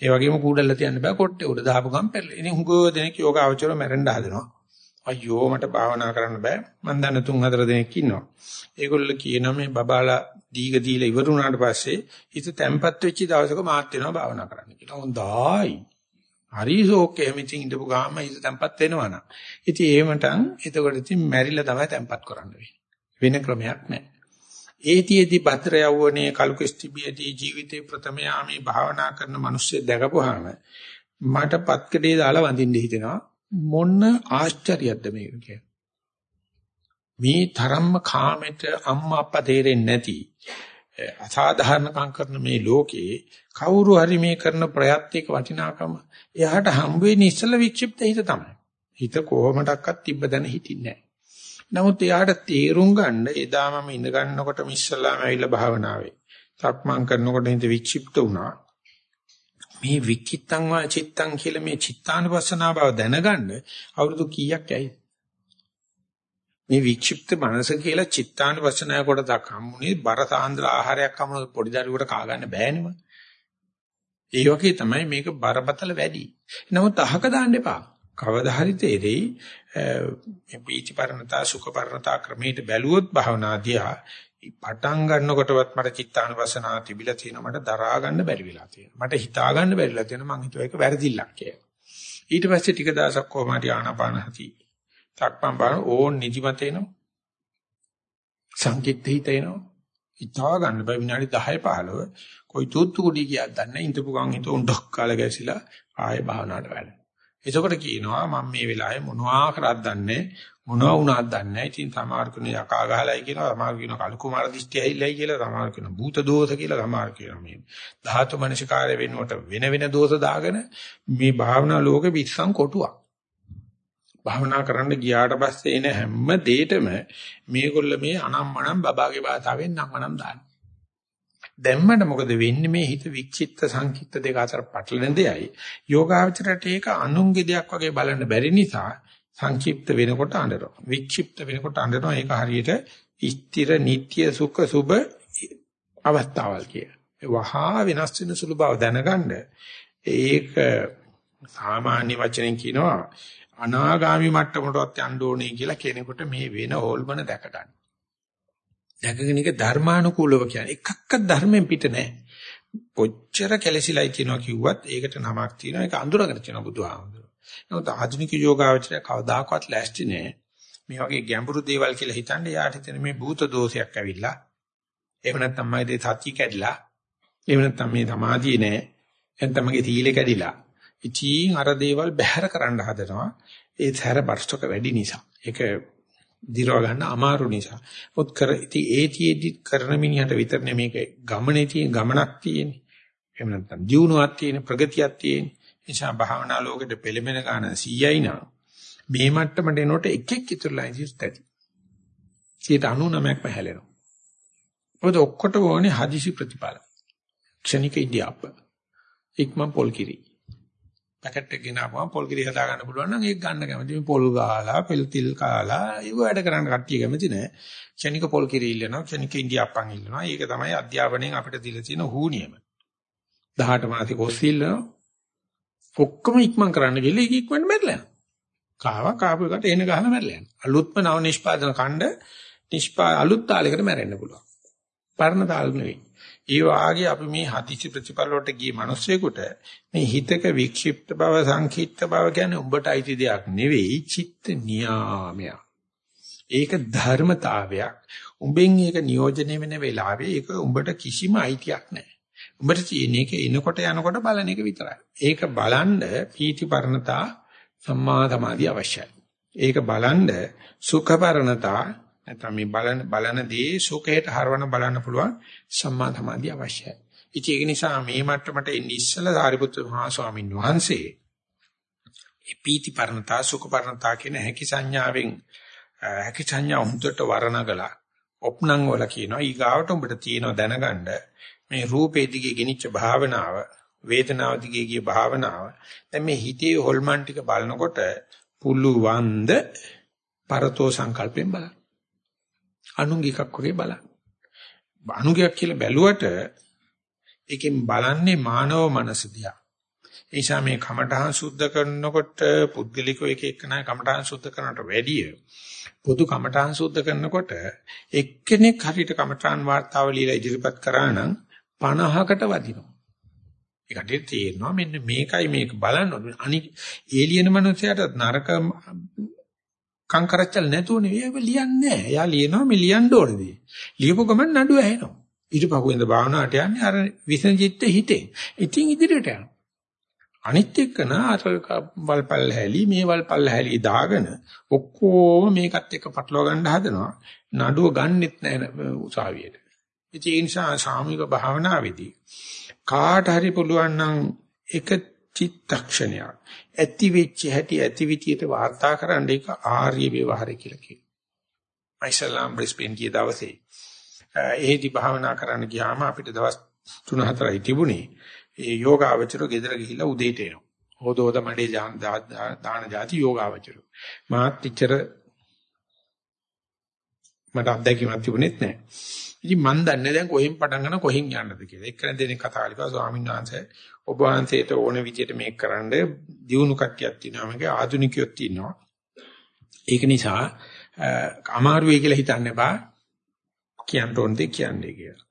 ඒ වගේම කූඩල්ල තියන්න බෑ කොට්ටේ උඩ දාපු ගම් පෙරලෙ. ඉතින් හුඟ දෙනෙක් යෝග අවචර මැරෙන්න හදනවා. අයියෝ මට භාවනා කරන්න බෑ. මං දන්න තුන් හතර දෙනෙක් ඉන්නවා. ඒගොල්ලෝ කියනවා මේ බබාලා දීග දීලා ඉවර වුණාට පස්සේ හිත තැම්පත් වෙච්ච දවසක මාත් වෙනවා භාවනා කරන්න කියලා. හොඳයි. හරිසෝක් එහෙම ඉතින් ඉඳපු ගාම හිත තැම්පත් වෙනවා නම්. ඉතින් එහෙමටන් එතකොට ඉතින් මැරිලා තමයි තැම්පත් කරන්න වෙන්නේ. වෙන ක්‍රමයක් නැහැ. ඒතියෙදි භද්‍ර යවුවනේ කලු කිස්තිබියදී ජීවිතේ ප්‍රථම යාමේ භාවනා කරන මිනිස්සු දැකපුවාම මට පත්කඩේ දාලා වඳින්න හිතෙනවා මොන ආශ්චර්යයක්ද මේක කියලා. මේ තරම්ම කාමෙට අම්මා අප්පා තේරෙන්නේ නැති අසාධාරණකම් කරන මේ ලෝකේ කවුරු හරි මේ කරන ප්‍රයත්නයක වටිනාකම එයාට හම්බ වෙන්නේ ඉස්සල වික්ෂිප්ත හිත තමයි. හිත කොහොමඩක්වත් තිබ්බ දැන හිටින්නේ නමුත් එයාට තේරුම් ගන්න එදා මම ඉඳ ගන්නකොට ඉස්සලාම ඇවිල්ලා භාවනාවේ. සක්මන් කරනකොට හිත වික්ෂිප්ත වුණා. මේ වික්කිත්තං වා චිත්තං කියලා මේ චිත්තානුපස්සනා බව දැනගන්න අවුරුදු කීයක් ඇයි? මේ වික්ෂිප්ත මනස කියලා චිත්තානුපස්සනා කොටසක් හම්බුනේ බර සාන්ද්‍ර ආහාරයක් හම්බුන පොඩි දරුවෙකුට කා ගන්න බෑනෙම. ඒ වගේ තමයි මේක බරපතල වැඩි. නමුත් අහක දාන්න එපා. කවදා හරි තේරෙයි මේ පීතිපරණතා සුඛපරණතා ක්‍රමයට බැලුවොත් භවනාදියා පටන් ගන්නකොටවත් මට චිත්තානුපස්සනාව තිබිලා තියෙනවා මට දරා ගන්න බැරි වෙලා තියෙනවා. මට හිතා ගන්න බැරිලා තියෙනවා මං හිතුවා ඒක වැරදිල්ලක් කියලා. ඊට පස්සේ ටික දවසක් කොහොම හරි ආනාපාන හති සක්මන් බලන ඕන් නිදිමත එනවා. සංකිට හිත එනවා. හිතා ගන්න බෑ විනාඩි 10 15 කොයි තුත්තු කුඩි කියක් දන්නේ ඉඳපු ගමන් හිත උණ්ඩක් කාලා ගැසිලා ආයෙ භාවනාවට වැඩ. එතකොට කියනවා මම මේ වෙලාවේ මොනවා කරත් දන්නේ මොනවා වුණාද දන්නේ නැහැ. ඉතින් සමහර කෙනෙක් යකා ගහලයි කියනවා, සමහර කියනවා කලු කුමාර දිෂ්ටි ඇහිල්ලයි කියලා, සමහර කියනවා භූත දෝෂ කියලා, සමහර කියනවා මේ ධාතු මනසිකාරය වෙනුවට වෙන වෙන දෝෂ දාගෙන මේ භාවනා ලෝකෙ විශ්සම් කොටුවක්. භාවනා කරන්න ගියාට පස්සේ එන හැම දෙයකම මේගොල්ල මේ අනම්මනම් බබාගේ භාෂාවෙන් නම්මනම් දානවා. දැම්මට මොකද වෙන්නේ මේ හිත වික්ෂිප්ත සංකිට්ත දෙක අතර පටලෙන දෙයයි. යෝගාවචරයට ඒක අනුන්ගේ දෙයක් වගේ බලන්න බැරි නිසා සංක්ෂිප්ත වෙනකොට අඬනවා. වික්ෂිප්ත වෙනකොට අඬනවා. ඒක හරියට ස්ථිර නিত্য සුඛ සුබ අවස්ථාවල් කිය. වහා වෙනස් වෙන සුළු බව දැනගන්න ඒක සාමාන්‍ය වචනෙන් කියනවා අනාගාමි මට්ටමටවත් යන්න ඕනේ කියලා කෙනෙකුට මේ වෙන හොල්මන දැක ගන්න. දැකගෙන ඒක ධර්මානුකූලව කියන්නේ එකක්වත් ධර්මයෙන් පිට නැහැ. කොච්චර කැලසිලයි කියනවා කිව්වත් ඒකට නමක් තියෙනවා ඒක අඳුරගෙන තියෙනවා බුදුහාමුදුරුවෝ. නමුත් ආධුනික යෝගාවචරය කවදාකවත් ලෑස්ති නෑ. මේ වගේ ගැඹුරු දේවල් කියලා හිතන්නේ යාට හිතෙන මේ භූත දෝෂයක් ඇවිල්ලා. එහෙම නැත්නම් මගේ සත්‍ය කැඩිලා. එහෙම නැත්නම් මේ සමාධිය නෑ. නැත්නම් මගේ තීලෙ කැඩිලා. ඉතින් අර දේවල් බැහැර කරන්න හදනවා. ඒ සැර බර්ෂක වැඩි නිසා. ඒක දිරව ගන්න අමාරු නිසා. මොත් කර ඉතින් ඒතිෙදි කරන මිනිහට විතරනේ මේක ගමනේ තියෙන ගමනක් තියෙන්නේ. එහෙම නැත්නම් ජීවුණාවක් තියෙන ප්‍රගතියක් තියෙන. නිසා භාවනා ලෝකෙට පෙළමෙන ගන්න 100යි නම් මේ මට්ටමට එනකොට එකෙක් ඉතුරුලා ඉතිස් ඇති. 99ක්ම හැලෙනවා. මොකද ඔක්කොට ඕනේ හදිසි ප්‍රතිඵල. ක්ෂණික ඉන්දියාප්ප. ඉක්මන් පොල් කිරි. පැකට් එක ගෙනාවම පොල් කිරි හදා ගන්න පුළුවන් නම් ඒක ගන්න කැමති. මේ පොල් ගාලා, පෙල් තිල් කාලා ඒක වැඩ කරන්න කට්ටිය කැමති නෑ. ක්ෂණික පොල් කිරි ඉල්ලනවා, ක්ෂණික ඉන්දියාප්පන් ඉල්ලනවා. ඒක තමයි අධ්‍යාපනයෙන් අපිට දීලා තියෙන හුනියම. 18 මාසික කොස් ඉල්ලනවා. ඔක්කොම ඉක්මන් කරන්න ගිහලා ඒක ඉක්මනට මැරලා යනවා. කාවා කාපු එකට එන ගහලා මැරලා යනවා. අලුත්ම නව නිෂ්පාදන ඛණ්ඩ නිෂ්පා අලුත් තාලයකට මැරෙන්න පුළුවන්. පරණ තාල නෙවෙයි. ඒ වාගේ අපි මේ හදිසි ප්‍රතිපල වලට ගිය මිනිස්සෙකුට මේ හිතක වික්ෂිප්ත බව සංකීර්ත බව කියන්නේ උඹට අයිති දෙයක් නෙවෙයි චිත්ත නියාමය. ඒක ධර්මතාවයක්. උඹෙන් ඒක නියෝජනය වෙන වෙලාවේ ඒක උඹට කිසිම අයිතියක් නැහැ. උඹට තියෙන එක එනකොට යනකොට බලන එක විතරයි. ඒක බලන්න පීතිපරණතා සම්මා සමාධිය අවශ්‍යයි. ඒක බලන්න සුඛපරණතා නැත්නම් මේ බලන බලන දේ සුඛයට හරවන බලන්න පුළුවන් සම්මා සමාධිය අවශ්‍යයි. ඉතින් ඒක නිසා මේ මට්ටමට එන්නේ ඉස්සලා සාරිපුත්‍ර මහා ස්වාමීන් වහන්සේ ඒ පීතිපරණතා සුඛපරණතා කියන හැකි සංඥාවෙන් හැකි සංඥා උන්ට වරණගලා ඔප්නං වල කියනවා ඊගාවට උඹට තියෙනව දැනගන්න මේ රූපේ දිගේ ගෙනිච්ච භාවනාව වේදනාව දිගේ ගිය භාවනාව දැන් මේ හිතේ හොල්මන් ටික බලනකොට පුළුවන්ද පරතෝ සංකල්පයෙන් බලන්න. අනුංගිකක් වගේ බලන්න. අනුගයක් කියලා බැලුවට ඒකෙන් බලන්නේ මානව මනස දිහා. ඒ නිසා මේ කමඨහං සුද්ධ කරනකොට පුද්ගලිකව එක එකනා කමඨහං සුද්ධ කරනට වැඩිය පොදු කමඨහං සුද්ධ කරනකොට එක්කෙනෙක් හරියට කමඨාන් වාර්තාව ලියලා ඉදිරිපත් කරා නම් 50කට වදිනවා. ඒකට තේරෙනවා මෙන්න මේකයි මේක බලන්න අනික ඒලියන මනුස්සයාට නරක කංකරච්චල් නැතුව නෙවෙයි ඒක ලියන්නේ නැහැ. එයා ලියනවා මේ ලියන්න ඕනේදී. ලියපු ගමන් නඩුව ඇහෙනවා. ඊට පහුවෙන්ද භාවනාවට යන්නේ අර විසංජිත්ත හිතේ. ඉතින් ඉදිරියට යනවා. අනිත් එක්කන අර වල්පල් හැලි මේ වල්පල් හැලි දාගෙන ඔක්කොම මේකත් එක්ක පටලවා ගන්න හදනවා. නඩුව ගන්නෙත් නැහැ උසාවියට. ඉතින් ඒ නිසා සාමික භාවනාවේදී කාට හරි පුළුවන් නම් එක චිත්තක්ෂණයක් ඇති වෙච්ච හැටි ඇති විදියට වාර්තා කරන්න ඒක ආර්ය ව්‍යවහාරය කියලා කියනවා. මයිසලාම් බ්‍රිස්බේන් ගිය දවසේ එහෙදි භාවනා කරන්න ගියාම අපිට දවස් 3-4යි තිබුණේ. ඒ යෝගාවචර ගෙදර ගිහිල්ලා උදේට එනවා. හොදෝද මඩේ දාන જાති යෝගාවචර. මාත් ඉච්චර මට අත්දැකීමක් තිබුණෙත් නැහැ. ඉතින් මන් දන්නේ දැන් කොහෙන් පටන් ගන්න කොහෙන් යන්නද කියලා. එක්කෙනෙක් දෙනෙක් කතා කළා ස්වාමීන් වහන්සේ ඔබ වහන්සේට ඕන විදියට මේක කරන්න දියුණු කට්ටියක් තියෙනවා මගේ ආධුනිකයොත් ඉන්නවා. ඒක නිසා අමාරු වෙයි කියලා හිතන්න එපා. කියන්න ඕන දේ කියන්නේ කියලා.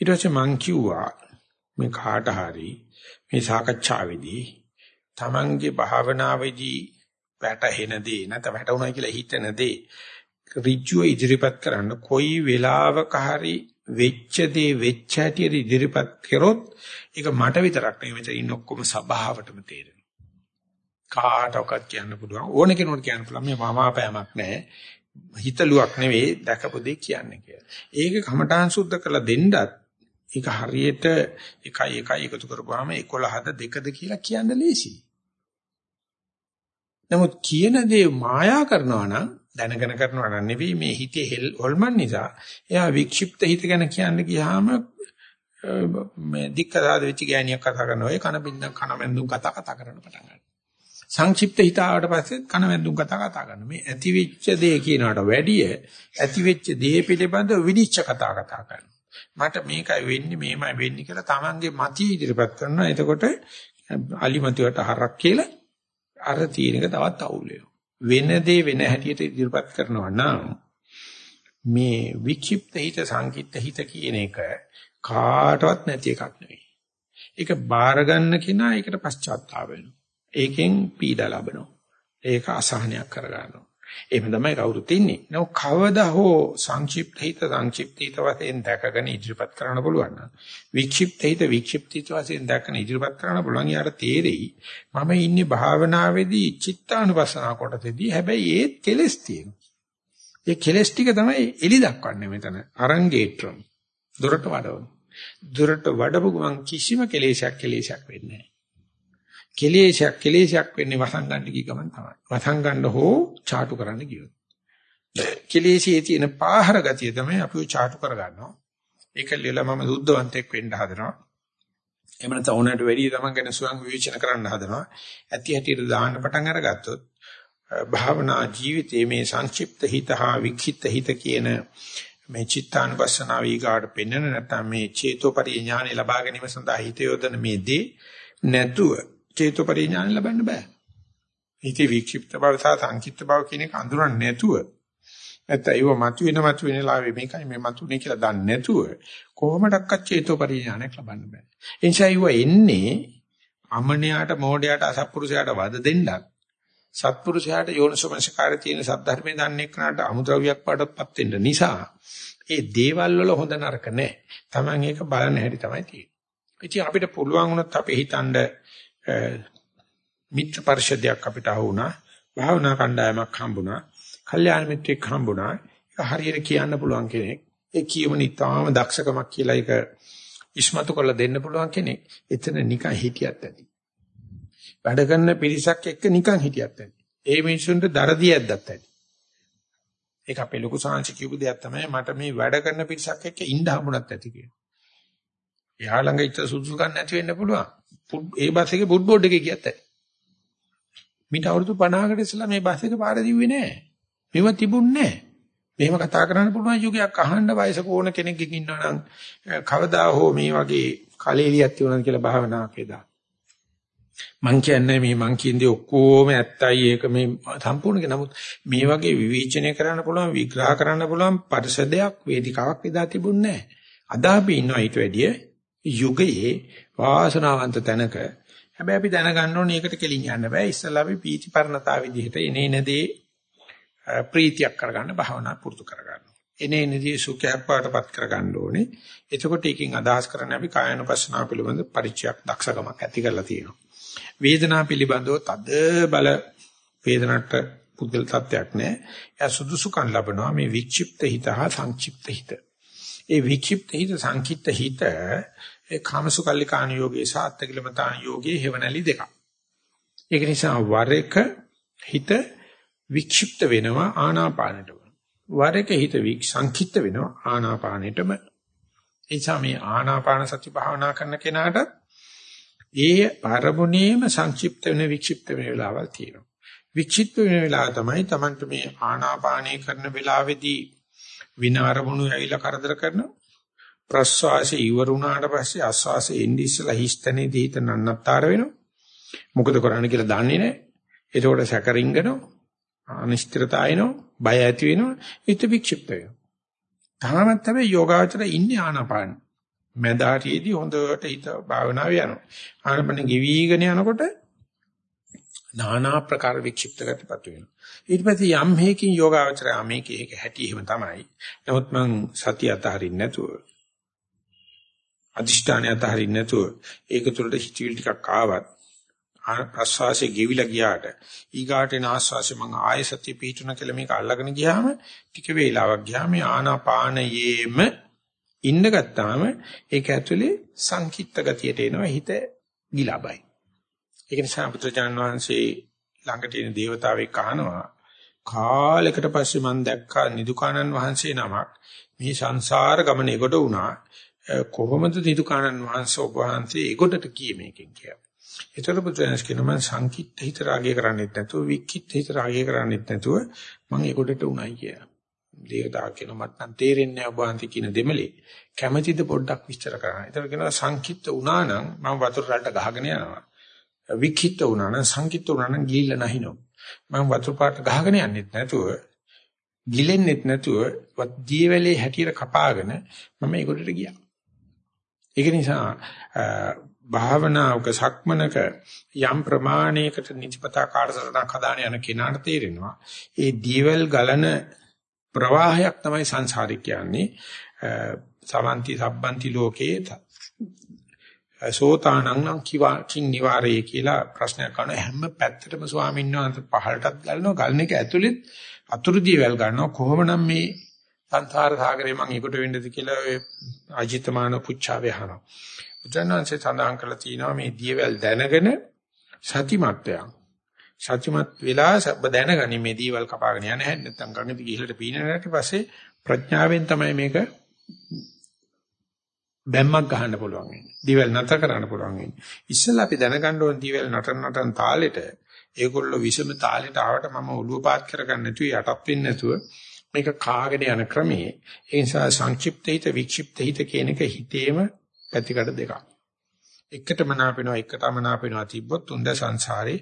ඊට පස්සේ මං කිව්වා මේ කාට හරි මේ සාකච්ඡාවේදී Tamange භාවනාවේදී වැටහෙන දේ නැත්නම් වැටුණා කියලා හිතන දේ ඍජුව ඉදිරිපත් කරන්න කොයි වෙලාවක හරි වෙච්ච දේ වෙච්ච හැටියට ඉදිරිපත් කරොත් ඒක මට විතරක් නෙවෙයි මෙතන ඉන්න ඔක්කොම සභාවටම තේරෙනවා. කාටවත් කියන්න පුළුවන් ඕන කෙනෙකුට කියන්න පුළුවන් මේ මමාපෑමක් නැහැ. හිතලුවක් නෙවෙයි දැකපු දේ කියන්නේ කියලා. ඒක කමඨාන් සුද්ධ කරලා දෙන්නත් ඒක හරියට 1 1 එකතු කරපුවාම 11ද 2ද කියලා කියන්න ලේසියි. නමුත් කියන දේ මායා කරනවා නම් දැනගෙන කරනවා නම් නෙවෙයි මේ හිතේ හොල්මන් නිසා එයා වික්ෂිප්ත හිත ගැන කියන්න ගියාම මේ දික්කදාද වෙච්ච ගෑණියක් කතා කරනවා ඒ කන බින්දන් කන මැන්දුම් කතා කතා කරන්න පටන් ගන්නවා. සංක්ෂිප්ත හිත ආවට පස්සේ කන මැන්දුම් කතා කතා කරනවා. මේ ඇති වෙච්ච දේ කියනකට වැඩිය ඇති වෙච්ච දේ පිළිබඳව විනිශ්චය කතා කතා කරනවා. මට මේකයි වෙන්නේ මේමයි වෙන්නේ කියලා Tamange මතය ඉදිරිපත් කරනවා. එතකොට අලිමතියට හරක් කියලා අර තීරණක තවත් අවුල් වෙන දේ වෙන හැටියට ඉදිරිපත් කරනවා නම් මේ වික්ෂිප්ත හිත සංකිට්ත හිත කියන එක කාටවත් නැති එකක් නෙවෙයි. ඒක බාර ගන්න කෙනා ඒකට පශ්චාත්තාප වෙනවා. ඒකෙන් පීඩා ලබනවා. ඒක අසහනයක් කරගන්නවා. එහෙම තමයි කවුරුත් ඉන්නේ. නෝ කවදා හෝ සංක්ෂිප්ත හිත සංක්ෂිප්ත හිත වශයෙන් දැකගෙන ඉදිරිපත් කරන්න පුළුවන් නම් වික්ෂිප්ත හිත වික්ෂිප්ත හිත වශයෙන් දැකගෙන ඉදිරිපත් කරන්න පුළුවන් යාට තේරෙයි මම ඉන්නේ භාවනාවේදී චිත්තානුපස්සනා කොටසේදී හැබැයි ඒ කෙලස් තියෙනවා. ඒ කෙලස් ටික තමයි එලි දක්වන්නේ මෙතන. අරංගේට්‍රම්. දොරට වඩවන. දොරට වඩපු ගමන් කිසිම කෙලෙසයක් කෙලෙසයක් වෙන්නේ නැහැ. කෙලේශයක් කෙලේශයක් වෙන්නේ වසංගන්න කී ගමන් තමයි. වසංගන්න හෝ ചാටු කරන්න කියොත්. කෙලේශයේ තියෙන පාහර ගතිය තමයි අපිව ചാටු කරගන්නවා. ඒක ලියලා මම සුද්ධවන්තෙක් වෙන්න හදනවා. එහෙම නැත්නම් උනට වැඩි තමන් ගැන ස්වයං විවේචන කරන්න හදනවා. ඇති හැටියට දාන්න පටන් අරගත්තොත් භාවනා ජීවිතයේ මේ සංක්ෂිප්ත හිත හා වික්ෂිප්ත හිත කියන මේ චිත්තානුපස්සනාව ඊගාට පෙන්වන නැත්නම් මේ චේතෝපරි ඥානෙ ලබා ගැනීම සඳහා හිත යොදන මේ දේ නැතුව චේතෝ පරිඥාන ලබන්න බෑ. හිතේ වික්ෂිප්ත බව සහ සංකිට්ත බව කියන එක අඳුරන්නේ නැතුව නැත්නම් ඒව මතුවෙන මතුවෙන ලාවේ මේකයි මේ මතුනේ කියලා දන්නේ නැතුව කොහොමඩක්වත් චේතෝ පරිඥානයක් ලබන්න බෑ. ඒ නිසා ඒව එන්නේ අමනයාට මෝඩයාට අසත්පුරුෂයාට වද දෙන්නත් සත්පුරුෂයාට යෝනිසෝමනසකාරය තියෙන සද්ධර්මයේ දන්නේ කනට අමුද්‍රව්‍යයක් පාටපත් වෙන්න නිසා ඒ දේවල් වල හොඳ නරක නැහැ. Taman ඒක බලන හැටි තමයි තියෙන්නේ. ඉතින් අපිට පුළුවන් වුණොත් අපි හිතන්නේ මිත්‍ර පරිශදයක් අපිට අහුණා භාවනා කණ්ඩායමක් හම්බුණා. කල්යාණ මිත්‍රෙක් හම්බුණා. ඒක හරියට කියන්න පුළුවන් කෙනෙක්. ඒ කියවන ඉතාම දක්ෂකමක් කියලා ඒක ඉස්මතු කරලා දෙන්න පුළුවන් කෙනෙක්. එතන නිකන් හිටියත් ඇති. වැඩ කරන පිරිසක් එක්ක නිකන් හිටියත් ඇති. ඒ මිනිසුන්ට දරදී ඇද්දත් ඇති. ඒක අපේ ලොකු සාංශ කියපු දෙයක් තමයි මට මේ වැඩ කරන පිරිසක් එක්ක ඉඳ හම්බුණත් ඇති කියලා. එයා ළඟ ඉච්ච සුදුසුකම් නැති වෙන්න පුළුවන්. ඒ බස් එකේ ෆුට් බෝඩ් එකේ ගියත් ඇති. මිට අවුරුදු 50කට ඉස්සෙල්ලා මේ බස් එක පාර දිව්වේ නෑ. මේව තිබුණේ නෑ. මෙහෙම කතා කරන්න පුළුවන් යුගයක් අහන්න වයසක ඕන කෙනෙක්ගෙන් ඉන්නවා නම් කවදා හෝ මේ වගේ කලෙලියක් තියුණාද කියලා භාවනාවක් එදා. මං කියන්නේ මේ මං කියන්නේ ඔක්කොම ඇත්තයි ඒක මේ සම්පූර්ණක නමුත් මේ වගේ විවේචනය කරන්න පුළුවන් විග්‍රහ කරන්න පුළුවන් පරිසදයක් වේදිකාවක් එදා තිබුණේ නැහැ. අද අපි ඉන්නවා ඊට වැඩිය යුගයේ වාසනාවන්ත තැනක හැබැයි අපි දැනගන්න ඕනේ ඒකට කෙලින් යන්න බෑ ඉස්සල්ලා අපි පීතිපරණතාව විදිහට එනේන දේ ප්‍රීතියක් කරගන්න භාවනා පුරුදු කරගන්න. එනේ නිදී සුඛයක් පාටපත් කරගන්න ඕනේ. එතකොට එකකින් අදහස් කරන්නේ අපි කායනුපස්සනාව පිළිබඳ පරිචයක් දක්ෂකමක් ඇති කරලා තියෙනවා. වේදනාව පිළිබඳව තද බල වේදනට පුද්ගල තත්ත්වයක් නැහැ. එයා සුදුසුකම් ලබනවා මේ වික්ෂිප්ත හිත හා සංක්ෂිප්ත හිත. ඒ වික්ෂිප්ත හිත සංකිට්ත හිත ඒ කාමසුකල්ලිකාණ යෝගයේ සාත්තකිලමතාණ යෝගයේ හේවණලි දෙකක්. ඒක නිසා වර එක හිත වික්ෂිප්ත වෙනවා ආනාපානෙටම. වර එක හිත සංකිට්ත වෙනවා ආනාපානෙටම. ඒ නිසා මේ ආනාපාන සති භාවනා කරන කෙනාට ඒ පරමුණේම සංක්ෂිප්ත වෙන වික්ෂිප්ත වෙන වෙලාවල් තියෙනවා. වික්ෂිප්ත වෙන වෙලාව තමයි Tamanට මේ ආනාපානය කරන වෙලාවේදී වින අරමුණු ඇවිල්ලා කරදර කරනවා. ප්‍රස්වාසය ඉවර වුණාට පස්සේ ආස්වාසය එන්නේ ඉස්සලා හිස්තනේදී හිත නන්නත්තර වෙනවා. මොකද කරන්න කියලා දන්නේ නැහැ. ඒකෝට සැකරින්ගනවා. අනිශ්චිතතාවයනෝ බය ඇති වෙනවා. හිත වික්ෂිප්ත වෙනවා. තාමත් තමයි යෝගාචර ඉන්නේ ආනාපාන. මැදාරියේදී හොඳට හිත භාවනාව යනවා. ආනාපාන ගෙවිගෙන යනකොට নানা ප්‍රකාර වික්ෂිප්ත ගතිපත් වෙනවා. ඊට පස්සේ යම් හේකින් යෝගාචරය මේකේ ඒක හැටි එහෙම තමයි. නමුත් මං සතිය අතහරින්න නැතුව අදිෂ්ඨානය අතහරින්න නැතුව ඒක තුළට හිතවිලි ටිකක් ආවත් ප්‍රස්වාසයේ ගෙවිලා ගියාට ඊගාට එන ආස්වාසය මං ආයෙ සතිය පිහිටුන කියලා මේක අල්ලගෙන ගියාම ටික වේලාවක් ගියාම මේ ආනාපානයේම ඉන්න ගත්තාම ඒක ඇතුලේ සංකිට්ත ගතියට එනවා හිත ගිලාබයි. ඒක නිසා බුදුචාන් වහන්සේ ළඟට එන දේවතාවෙක් අහනවා කාලයකට පස්සේ මම දැක්කා නිදුකානන් වහන්සේ නමක් මේ සංසාර ගමනේ කොට වුණා කොහොමද නිදුකානන් වහන්සේ ඔබ වහන්සේ ඒකොටට කීයේ මේකෙන් කියලා. ඒතර බුදුරජාණන් කියනවා මම සංකිට්ඨ හිත රාගය කරන්නේත් නැතුව වික්කිට්ඨ හිත රාගය කරන්නේත් නැතුව මම ඒකොටට උණයි කියලා. දේවතා කියන මට නම් තේරෙන්නේ නැහැ ඔබ වහන්සේ කියන දෙමලේ. කැමැතිද පොඩ්ඩක් විස්තර කරන්න. ඒතර කියනවා සංකිට්ඨ වුණා නම් මම වතුර රට ගහගෙන යනවා. වික්කිට්ඨ වුණා නම් සංකිට්ඨ වුණා නම් ගිහිල්ලා නැහිනො. මම වතුර පාට ගහගෙන යන්නෙත් නැතුව ගිලෙන්නෙත් නැතුව දීවැලේ හැටියට කපාගෙන මම ඒකොටට ගියා. ඒක නිසා භාවනාවක සක්මනක යම් ප්‍රමාණයකට නිතිපතා කාර්යසටහනක් හදාන යන කෙනාට තේරෙනවා ඒ දීවල් ගලන ප්‍රවාහයක් තමයි සංසාරي කියන්නේ. සමන්ති සබ්බන්ති ලෝකේ සෝතානං නම් කිවා කිං නිවාරේ කියලා ප්‍රශ්නයක් අහන හැම පැත්තටම ස්වාමීන් වහන්සේ පහළටත් ගලනවා. ගලන එක ඇතුළෙත් අතුරු දීවල් ගන්නවා. කොහොමනම් මේ සංසාර සාගරේ මං ඒකට වෙන්නද කියලා ඔය අජිතමාන පුච්චාවේ අහනවා. බුදුන්වහන්සේ සඳහන් කරලා තියෙනවා මේ දීවැල් දැනගෙන සතිමත්යන්. සතිමත් වෙලා සබ්බ දැනගනි මේ දීවල් කපාගෙන යන හැටි නැත්නම් ගඟට ගිහිල්ලා පීනනට පස්සේ ප්‍රඥාවෙන් තමයි මේක බැම්මක් ගහන්න පුළුවන් වෙන්නේ. දීවැල් නැතර කරන්න පුළුවන් වෙන්නේ. ඉස්සෙල්ලා අපි දැනගන්න ඕන දීවැල් නටන නටන තාලෙට ඒගොල්ලෝ විසම තාලෙට ආවට මම ඔළුව පාත් කරගන්න නැතුව යටත් වෙන්නේ නැතුව මේක කාගෙන යන ක්‍රමයේ ඒ නිසා සංක්ෂිප්ත හිත වික්ෂිප්ත හිත කියන එක හිතේම පැතිකඩ දෙකක්. එකටම නාපෙනවා එකටම නාපෙනවා තිබ්බොත් උන්ද සංසාරේ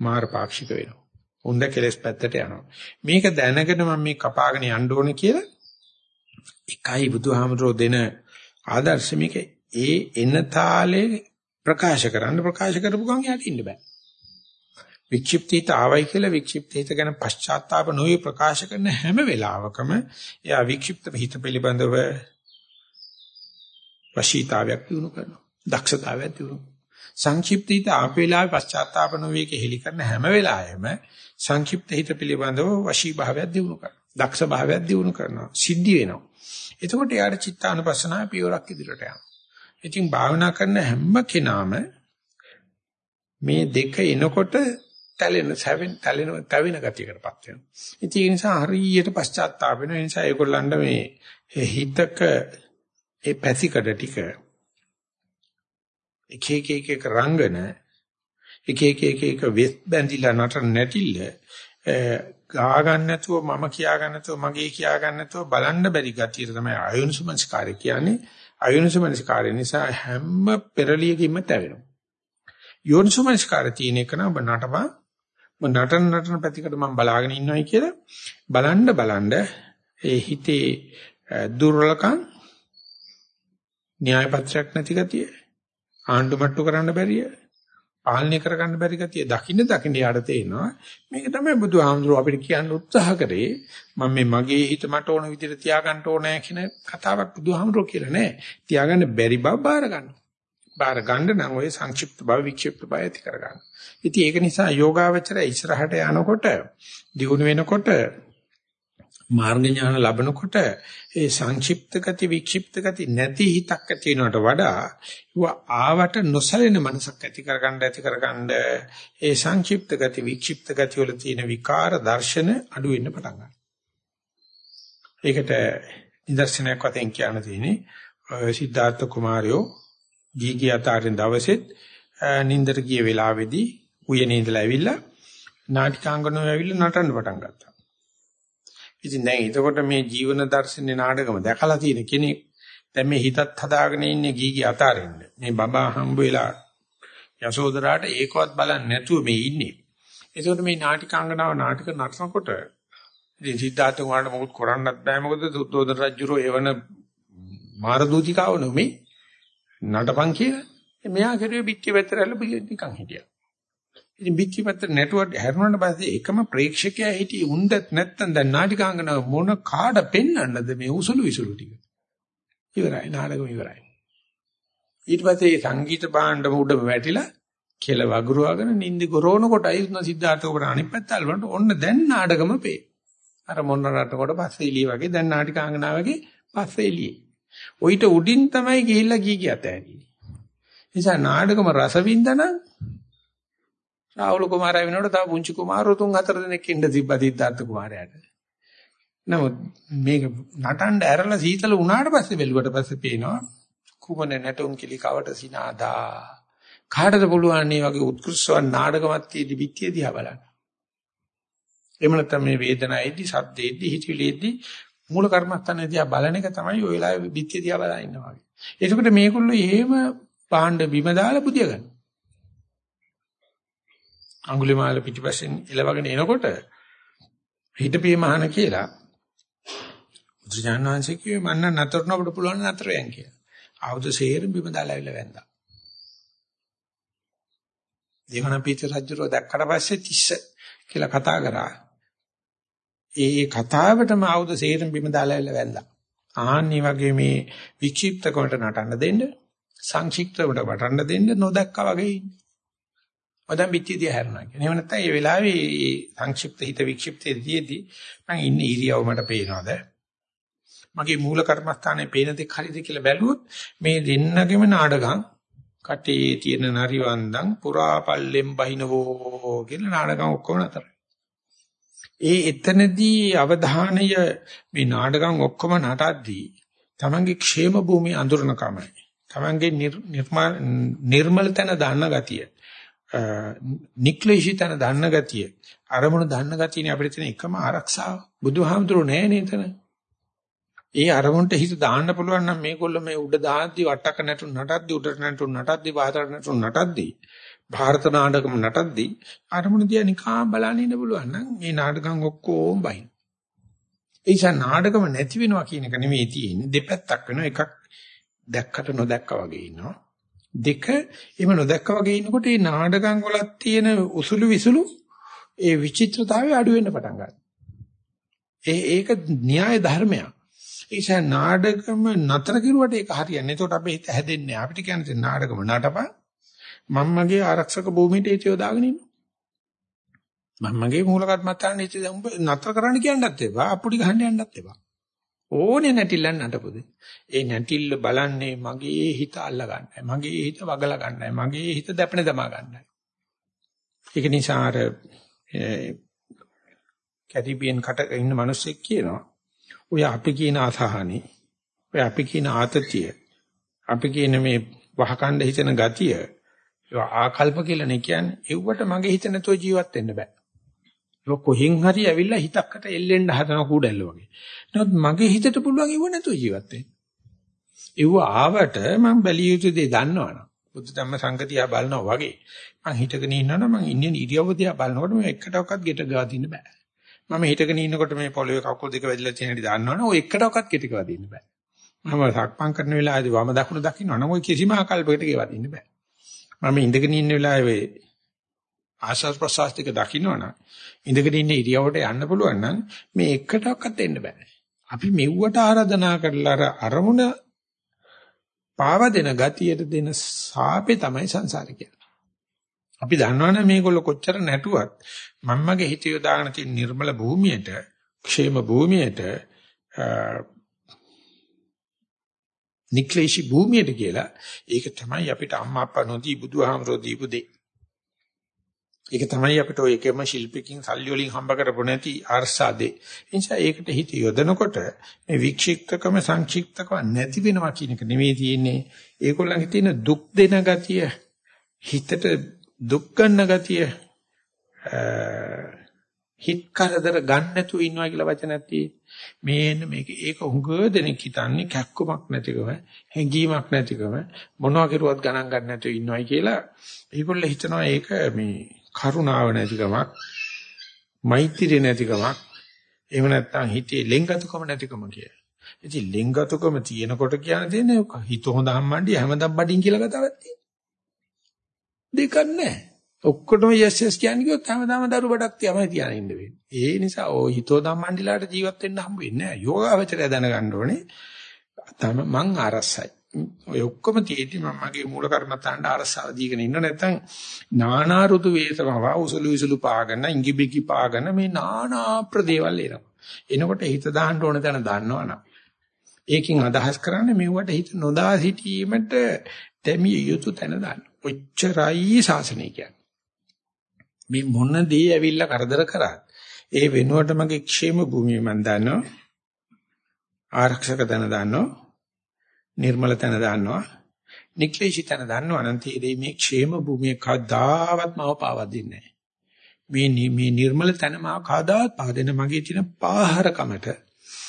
මාර පාක්ෂික වෙනවා. උන්ද කෙලස් පැත්තට යනවා. මේක දැනගෙන මම මේ කපාගෙන යන්න ඕනේ කියලා එකයි බුදුහාමරෝ දෙන ආදර්ශ මේක ඒ එන තාලේ ප්‍රකාශ කරන්න ප්‍රකාශ කරපු ගමන් යට ඉන්න බෑ. වික්ෂිප්තිත ආවයි කියලා වික්ෂිප්තිත ගැන පශ්චාත්තාප නොවේ ප්‍රකාශ කරන හැම වෙලාවකම එයා වික්ෂිප්ත හිත පිළිබඳව වශීතාවයක් දිනු කරනවා. දක්ෂතාවයක් දිනු. සංක්ෂිප්තිත ආපේලාවේ පශ්චාත්තාප නොවේ කෙහෙලි කරන හැම වෙලාවෙම සංක්ෂිප්ත හිත පිළිබඳව වශී භාවයක් දිනු කරනවා. දක්ෂ භාවයක් දිනු කරනවා. සිද්ධි වෙනවා. එතකොට යාට චිත්තානුපස්සනාව පියවරක් ඉදිරියට යනවා. ඉතින් භාවනා කරන හැම කෙනාම මේ දෙක එනකොට තැලෙන සැවෙන් තැලෙන තැවෙන ගතියකටපත් වෙනවා. ඉතින් ඒ නිසා හරියට පශ්චාත්තාප වෙනවා. ඒ නිසා ඒගොල්ලන්ට මේ හිතක ඒ පැතිකඩ ටික එක එක එක එක රංගන එක එක එක එක වෙස් බැඳිලා නතර නැටිල්ල ගා ගන්න නැතුව මම කියා ගන්න නැතුව මගේ කියා ගන්න නැතුව බලන්න බැරි ගතිය තමයි අයෝනිසමනස්කාරය කියන්නේ අයෝනිසමනස්කාරය නිසා හැම පෙරලියකින්ම තැවෙනවා යෝනිසමනස්කාරය තියෙන එක නම් නටපන් නටන නටන පැතිකඩ මම බලාගෙන ඉන්නවයි කියලා බලන්න බලන්න ඒ හිතේ දුර්වලකම් න්‍යාය පත්‍රයක් නැති ගතිය ආණ්ඩු මට්ටු කරන්න බැරිය පාලනය කරගන්න බැරි ගතිය දකින්න දකින්න යාට තේනවා මේක තමයි බුදුහාමුදුරුව අපිට කියන්න උත්සාහ කරේ. මම මේ මගේ හිත මට ඕන විදිහට තියාගන්න ඕනෑ කියන කතාවක් බුදුහාමුදුරුව කියලා නෑ. තියාගන්න බැරි බව බාර ගන්න. බාර ගන්න නම් ඔය සංක්ෂිප්ත බව වික්ෂිප්ත බව ඇති කරගන්න. ඉතින් ඒක නිසා යෝගාවචරය ඉස්සරහට යනකොට දියුණු වෙනකොට මාර්ග ඥාන ලැබනකොට ඒ සංක්ෂිප්ත ගති වික්ෂිප්ත ගති නැති හිතක් ඇති වෙනවට වඩා ඌ ආවට නොසලෙන මනසක් ඇති කරගන්න ඇති කරගන්න ඒ සංක්ෂිප්ත ගති වික්ෂිප්ත ගති වල තියෙන විකාර දර්ශන අඩු වෙන්න පටන් ගන්නවා. ඒකට නිදර්ශනයක් වශයෙන් කියන්න තියෙන්නේ සිද්ධාර්ථ කුමාරයෝ ගීගී අතාරින් දවසෙත් නින්දට ගිය වෙලාවේදී උයනේ ඉඳලා ඇවිල්ලා නාටිකාංගනෝ ඇවිල්ලා නටන්න පටන් ගත්තා. ඉතින් දැන් එතකොට මේ ජීවන දර්ශනේ නාටකම දැකලා තියෙන කෙනෙක් දැන් මේ හිතත් හදාගෙන ඉන්නේ ගීගී අතාරින්න. මේ බබා හම්බ වෙලා යසෝදරාට ඒකවත් බලන්නේ නැතුව මේ ඉන්නේ. එතකොට මේ නාටිකාංගනාව නාටක නටනකොට ඉතින් සිද්ධාර්ථ කුමාරට මොකුත් කරන්නත් බෑ මොකද සුද්ධෝදන රජුරෝ එවන මාර දූතිකාව නෙමෙයි නටපන් කියලා. මෙයා කෙරුවේ පිටිය පැත්තට නිකන් හිටියා. ඉතින් බිච්චි පැත්ත නැටුවට හැරුණාට පස්සේ එකම ප්‍රේක්ෂකයා හිටියේ උන්දත් නැත්තම් දැන් නාටිකාංගනාව මොන කාඩ පෙන්වන්නද මේ උසුළු විසුළු ටික. ඉවරයි නාටකම ඉවරයි. ඊට පස්සේ සංගීත භාණ්ඩම උඩම වැටිලා කෙල වගුරුවගෙන නිින්ද ගොරෝන කොටයි උන සිද්ධාර්ථ කොට අනිත් පැත්ත අල්ලනට ඔන්න දැන් නාටකම පේ. අර මොන රටකොට පස්සේ එළිය වගේ දැන් නාටිකාංගනාව වගේ පස්සේ එළියේ. ඔయిత උඩින් තමයි ගිහිල්ලා ගී කියත ඇති. නිසා නාටකම රස වින්දනම් රාහුල කුමාරයා වෙනකොට තව පුංචි කුමාරෝ තුන් හතර දෙනෙක් ඉන්න තිබ්බා සිද්ධාර්ථ කුමාරයාට. නමුත් මේක නටන්න ඇරලා සීතල වුණාට පස්සේ බැලුවට පස්සේ පේනවා කුමන නැටුම් කිලිකවට සිනාදා. කාටද පුළුවන් මේ වගේ උත්කෘෂ්ඨ නාටකමක් තියදී පිටිය දිහා බලන්න. එහෙම නැත්නම් මේ වේදනාවේදී සද්දේදී හිතවිලියේදී මූල කර්මස්ථානේ දිහා බලන එක තමයි ඔය වෙලාවේ පිටිය දිහා බලන ඉන්නවා වගේ. එතකොට මේගොල්ලෝ එහෙම පාණ්ඩ බිම දාලා පුදිය ගන්නවා. අඟුලිමාල පිටිපස්සෙන් එලවගෙන එනකොට හිටපිය මහන කියලා බුදුජානනාංශ කිව්වේ මන්න නතරන අපිට පුළුවන් නතර වෙන් කියලා. ආවුද සේර බිම දාලා ඇවිල්ලා වැන්දා. දේවනපීත රජුරෝ දැක්කට පස්සේ තිස්ස කියලා කතා කරා. ඒ කතාවටම ආවුද සේරම බිම දාලා ඇවිල්ලා වැන්දා. ආන්නේ වගේ මේ වික්ෂිප්තකමට නටන්න දෙන්න සංක්ෂිප්තවට වටන්න දෙන්න නොදැක්කා වගේ ඉන්නේ. ඔතන පිටියදී හැරෙනවා කියන්නේ. එහෙම නැත්නම් මේ වෙලාවේ මේ සංක්ෂිප්ත හිත වික්ෂිප්තයේදී මම ඉන්නේ ඉරියව් මට පේනවද? මගේ මූල කර්මස්ථානයේ පේන දෙයක් හරිද කියලා බැලුවොත් මේ දෙන්නගෙම නාඩගම් කටේ තියෙන නරිවන්දන් පුරාපල්ලෙන් බහිනවෝ කියලා නාඩගම් ඔක්කොම නතර. ඒ එතනදී අවධානය මේ නාඩගම් ඔක්කොම නටද්දී තමන්ගේ ക്ഷേම භූමිය අඳුරන කමයි. තමන්ගේ නිර්මල තැන දන්න ගතිය. නික්ලේශිතන දන්න ගතිය අරමුණ දන්න ගතියනේ අපිට තියෙන එකම ආරක්ෂාව බුදුහාමුදුරු නෑ නේතන ඒ අරමුණට හිත දාන්න පුළුවන් නම් මේගොල්ලෝ මේ උඩ දාද්දි වට්ටක නැටුන් නටද්දි උඩට නැටුන් නටද්දි පහතට නැටුන් නටද්දි ಭಾರත නාටකම නටද්දී අරමුණ දිහා නිකන් බලන්න ඉන්න පුළුවන් නම් මේ නාටකම් ඔක්කොම බයි. ඒසා නාටකම නැති වෙනවා කියන එක නෙමෙයි තියෙන්නේ දෙපැත්තක් වෙනවා එකක් දැක්කට නොදැක්කා වගේ ඉන්නවා. දෙක එහෙම නොදැක්කා වගේ ඉන්නකොට මේ නාටකම් වලත් තියෙන උසුළු විසුළු ඒ විචිත්‍රතාවය අඩු වෙන්න පටන් ගන්නවා. ඒ ඒක න්‍යාය ධර්මයක්. ඒසා නාටකම නතර කරුවට ඒක හරියන්නේ. ඒකට අපේ හිත හැදෙන්නේ. අපිට කියන්නේ නාටකම නටපන් මම මගේ ආරක්ෂක භූමියට ඒක යොදාගෙන ඉන්නවා. මම මගේ මූලකත් මතාන්නේ ඉතින් උඹ නතර කරන්න කියන්නත් එපා. අපුඩි ගහන්න යන්නත් එපා. ඕනේ නැටිල්ලන් නටපොද. ඒ නැටිල්ල බලන්නේ මගේ හිත අල්ල ගන්නයි. මගේ හිත වගලා ගන්නයි. මගේ හිත දැපෙන දමා ගන්නයි. ඒක නිසා අර කැරිබියන් කට ඉන්න මිනිස්සෙක් කියනවා ඔය අපි කියන අසහනේ ඔය අපි කියන ආතතිය අපි කියන මේ වහකණ්ඩ හිතන ගතිය ආකල්ප කියලා නේ කියන්නේ. ඒවට මගේ හිත නැතුව ජීවත් වෙන්න බෑ. ඒක කොහෙන් හරි ඇවිල්ලා හිතකට එල්ලෙන්න හදන කුඩැල්ල වගේ. නමුත් මගේ හිතට පුළුවන් ඉව නැතුව ජීවත් වෙන්න. ඉව ආවට මම බැලිය යුතු දේ දන්නවනම් බුද්ධ ධම්ම සංගතිය බලනවා වගේ මම හිතගෙන ඉන්නවනම් මම ඉන්නේ ඉරියව්ව දිහා බලනකොට මේ එකටවත් ගෙට ගාදින්න බෑ. මම හිතගෙන ඉන්නකොට මේ පොළවේ කකුල් දෙක වැදිලා තියෙන හැටි දන්නවනම් ඔය එකටවත් ගෙට ගාදින්න බෑ. මම සක්මන් කරන වෙලාවේදී වම දකුණ දකින්නවනම් ඔය කිසිම ආකල්පයකට ගෙවදින්න බෑ. මම ඉඳගෙන ඉන්න වෙලාවේ ආශාස් ප්‍රසාස්තික දකින්නවනම් ඉඳගෙන ඉන්න ඉරියවට යන්න පුළුවන් නම් මේ එකටවත් එන්න බෑ. අපි මෙව්වට ආරාධනා කරලා අර අරමුණ පාව දෙන ගතියට දෙන සාපේ තමයි සංසාරේ කියන්නේ. අපි දන්නවනේ මේගොල්ලෝ කොච්චර නැටුවත් මම්මගේ හිත යොදාගෙන තියෙන නිර්මල භූමියට, ക്ഷേම භූමියට, නික්ලේශී භූමියට කියලා ඒක තමයි අපිට අම්මා අප්පා නොදී බුදුහාමරෝ දීපු දෙය. ඒක තමයි අපිට ඔය එකම ශිල්පිකින් සල්ලි වලින් හම්බ කරපො නැති අර්ශාදේ. ඒ නිසා ඒකට හිත යොදනකොට මේ වික්ෂිප්තකම සංක්ෂිප්තකම නැති වෙනවා කියන එක නෙවෙයි තියෙන්නේ. ඒගොල්ලන්ගේ තියෙන දුක් දෙන ගතිය හිතට දුක් ගන්න ගතිය හිත කරදර ගන්න නැතුව ඉන්නවා කියලා වචනක් තියෙන්නේ. මේන්න මේක ඒක හුඟ දෙනෙක් හිතන්නේ කැක්කමක් නැතිකම, හැඟීමක් නැතිකම මොනවා කරුවත් ගණන් ගන්න නැතුව ඉන්නවයි කියලා. ඒගොල්ලෝ හිතනවා ඒක මේ කරුණාව නැතිකමක්, මෛත්‍රිය නැතිකමක්, එහෙම නැත්නම් හිතේ ලෙන්ගතුකම නැතිකම කියලා. ඉතින් ලෙන්ගතුකම තියෙනකොට කියන දෙන්නේ හිත හොඳ හම්මණ්ඩි හැමදාම බඩින් කියලා කතාවක් තියෙනවා. දෙකක් නැහැ. ඔක්කොටම යස් යස් කියන්නේ කිව්වොත් හැමදාම දරු බඩක් තියමයි තියාගෙන ඉන්න වෙන්නේ. ඒ නිසා ඔය හිතෝ ධම්මණ්ඩිලාට ජීවත් වෙන්න හම්බ වෙන්නේ නැහැ. යෝගාවචරය දැනගන්න ඕනේ. තම මං අරසයි. ඔය ඔක්කොම තියෙදි මම මගේ මූල කර්මත්තාන්ට අරසාව දීගෙන ඉන්න නැත්නම් නානා ඍතු වේතමව උසුළු විසුළු පාගන ඉඟිබිකි පාගන මේ නානා ප්‍රදේවල් එනවා. එනකොට හිත දාන්න ඕන තැන දන්නවනම් ඒකෙන් අදහස් කරන්නේ මෙවට හිත නොදා සිටීමට දෙමිය යුතු තැන දාන්න. ඔච්චරයි සාසනය කියන්නේ. මේ මොන දේ ඇවිල්ලා කරදර කරාද? ඒ වෙනුවට මගේ ക്ഷേම භූමිය මන් දන්නවා. ආරක්ෂක තැන දන්නවා. නිර්මල තැන දන්නවා. නික්ලේශී තැන දන්නවා නම් තේරෙයි මේ ക്ഷേම භූමිය කවදාවත් මම පාවදින්නේ නැහැ. මේ මේ නිර්මල තැන මම කවදාවත් පාදෙන මගේ තියෙන පාහරකමට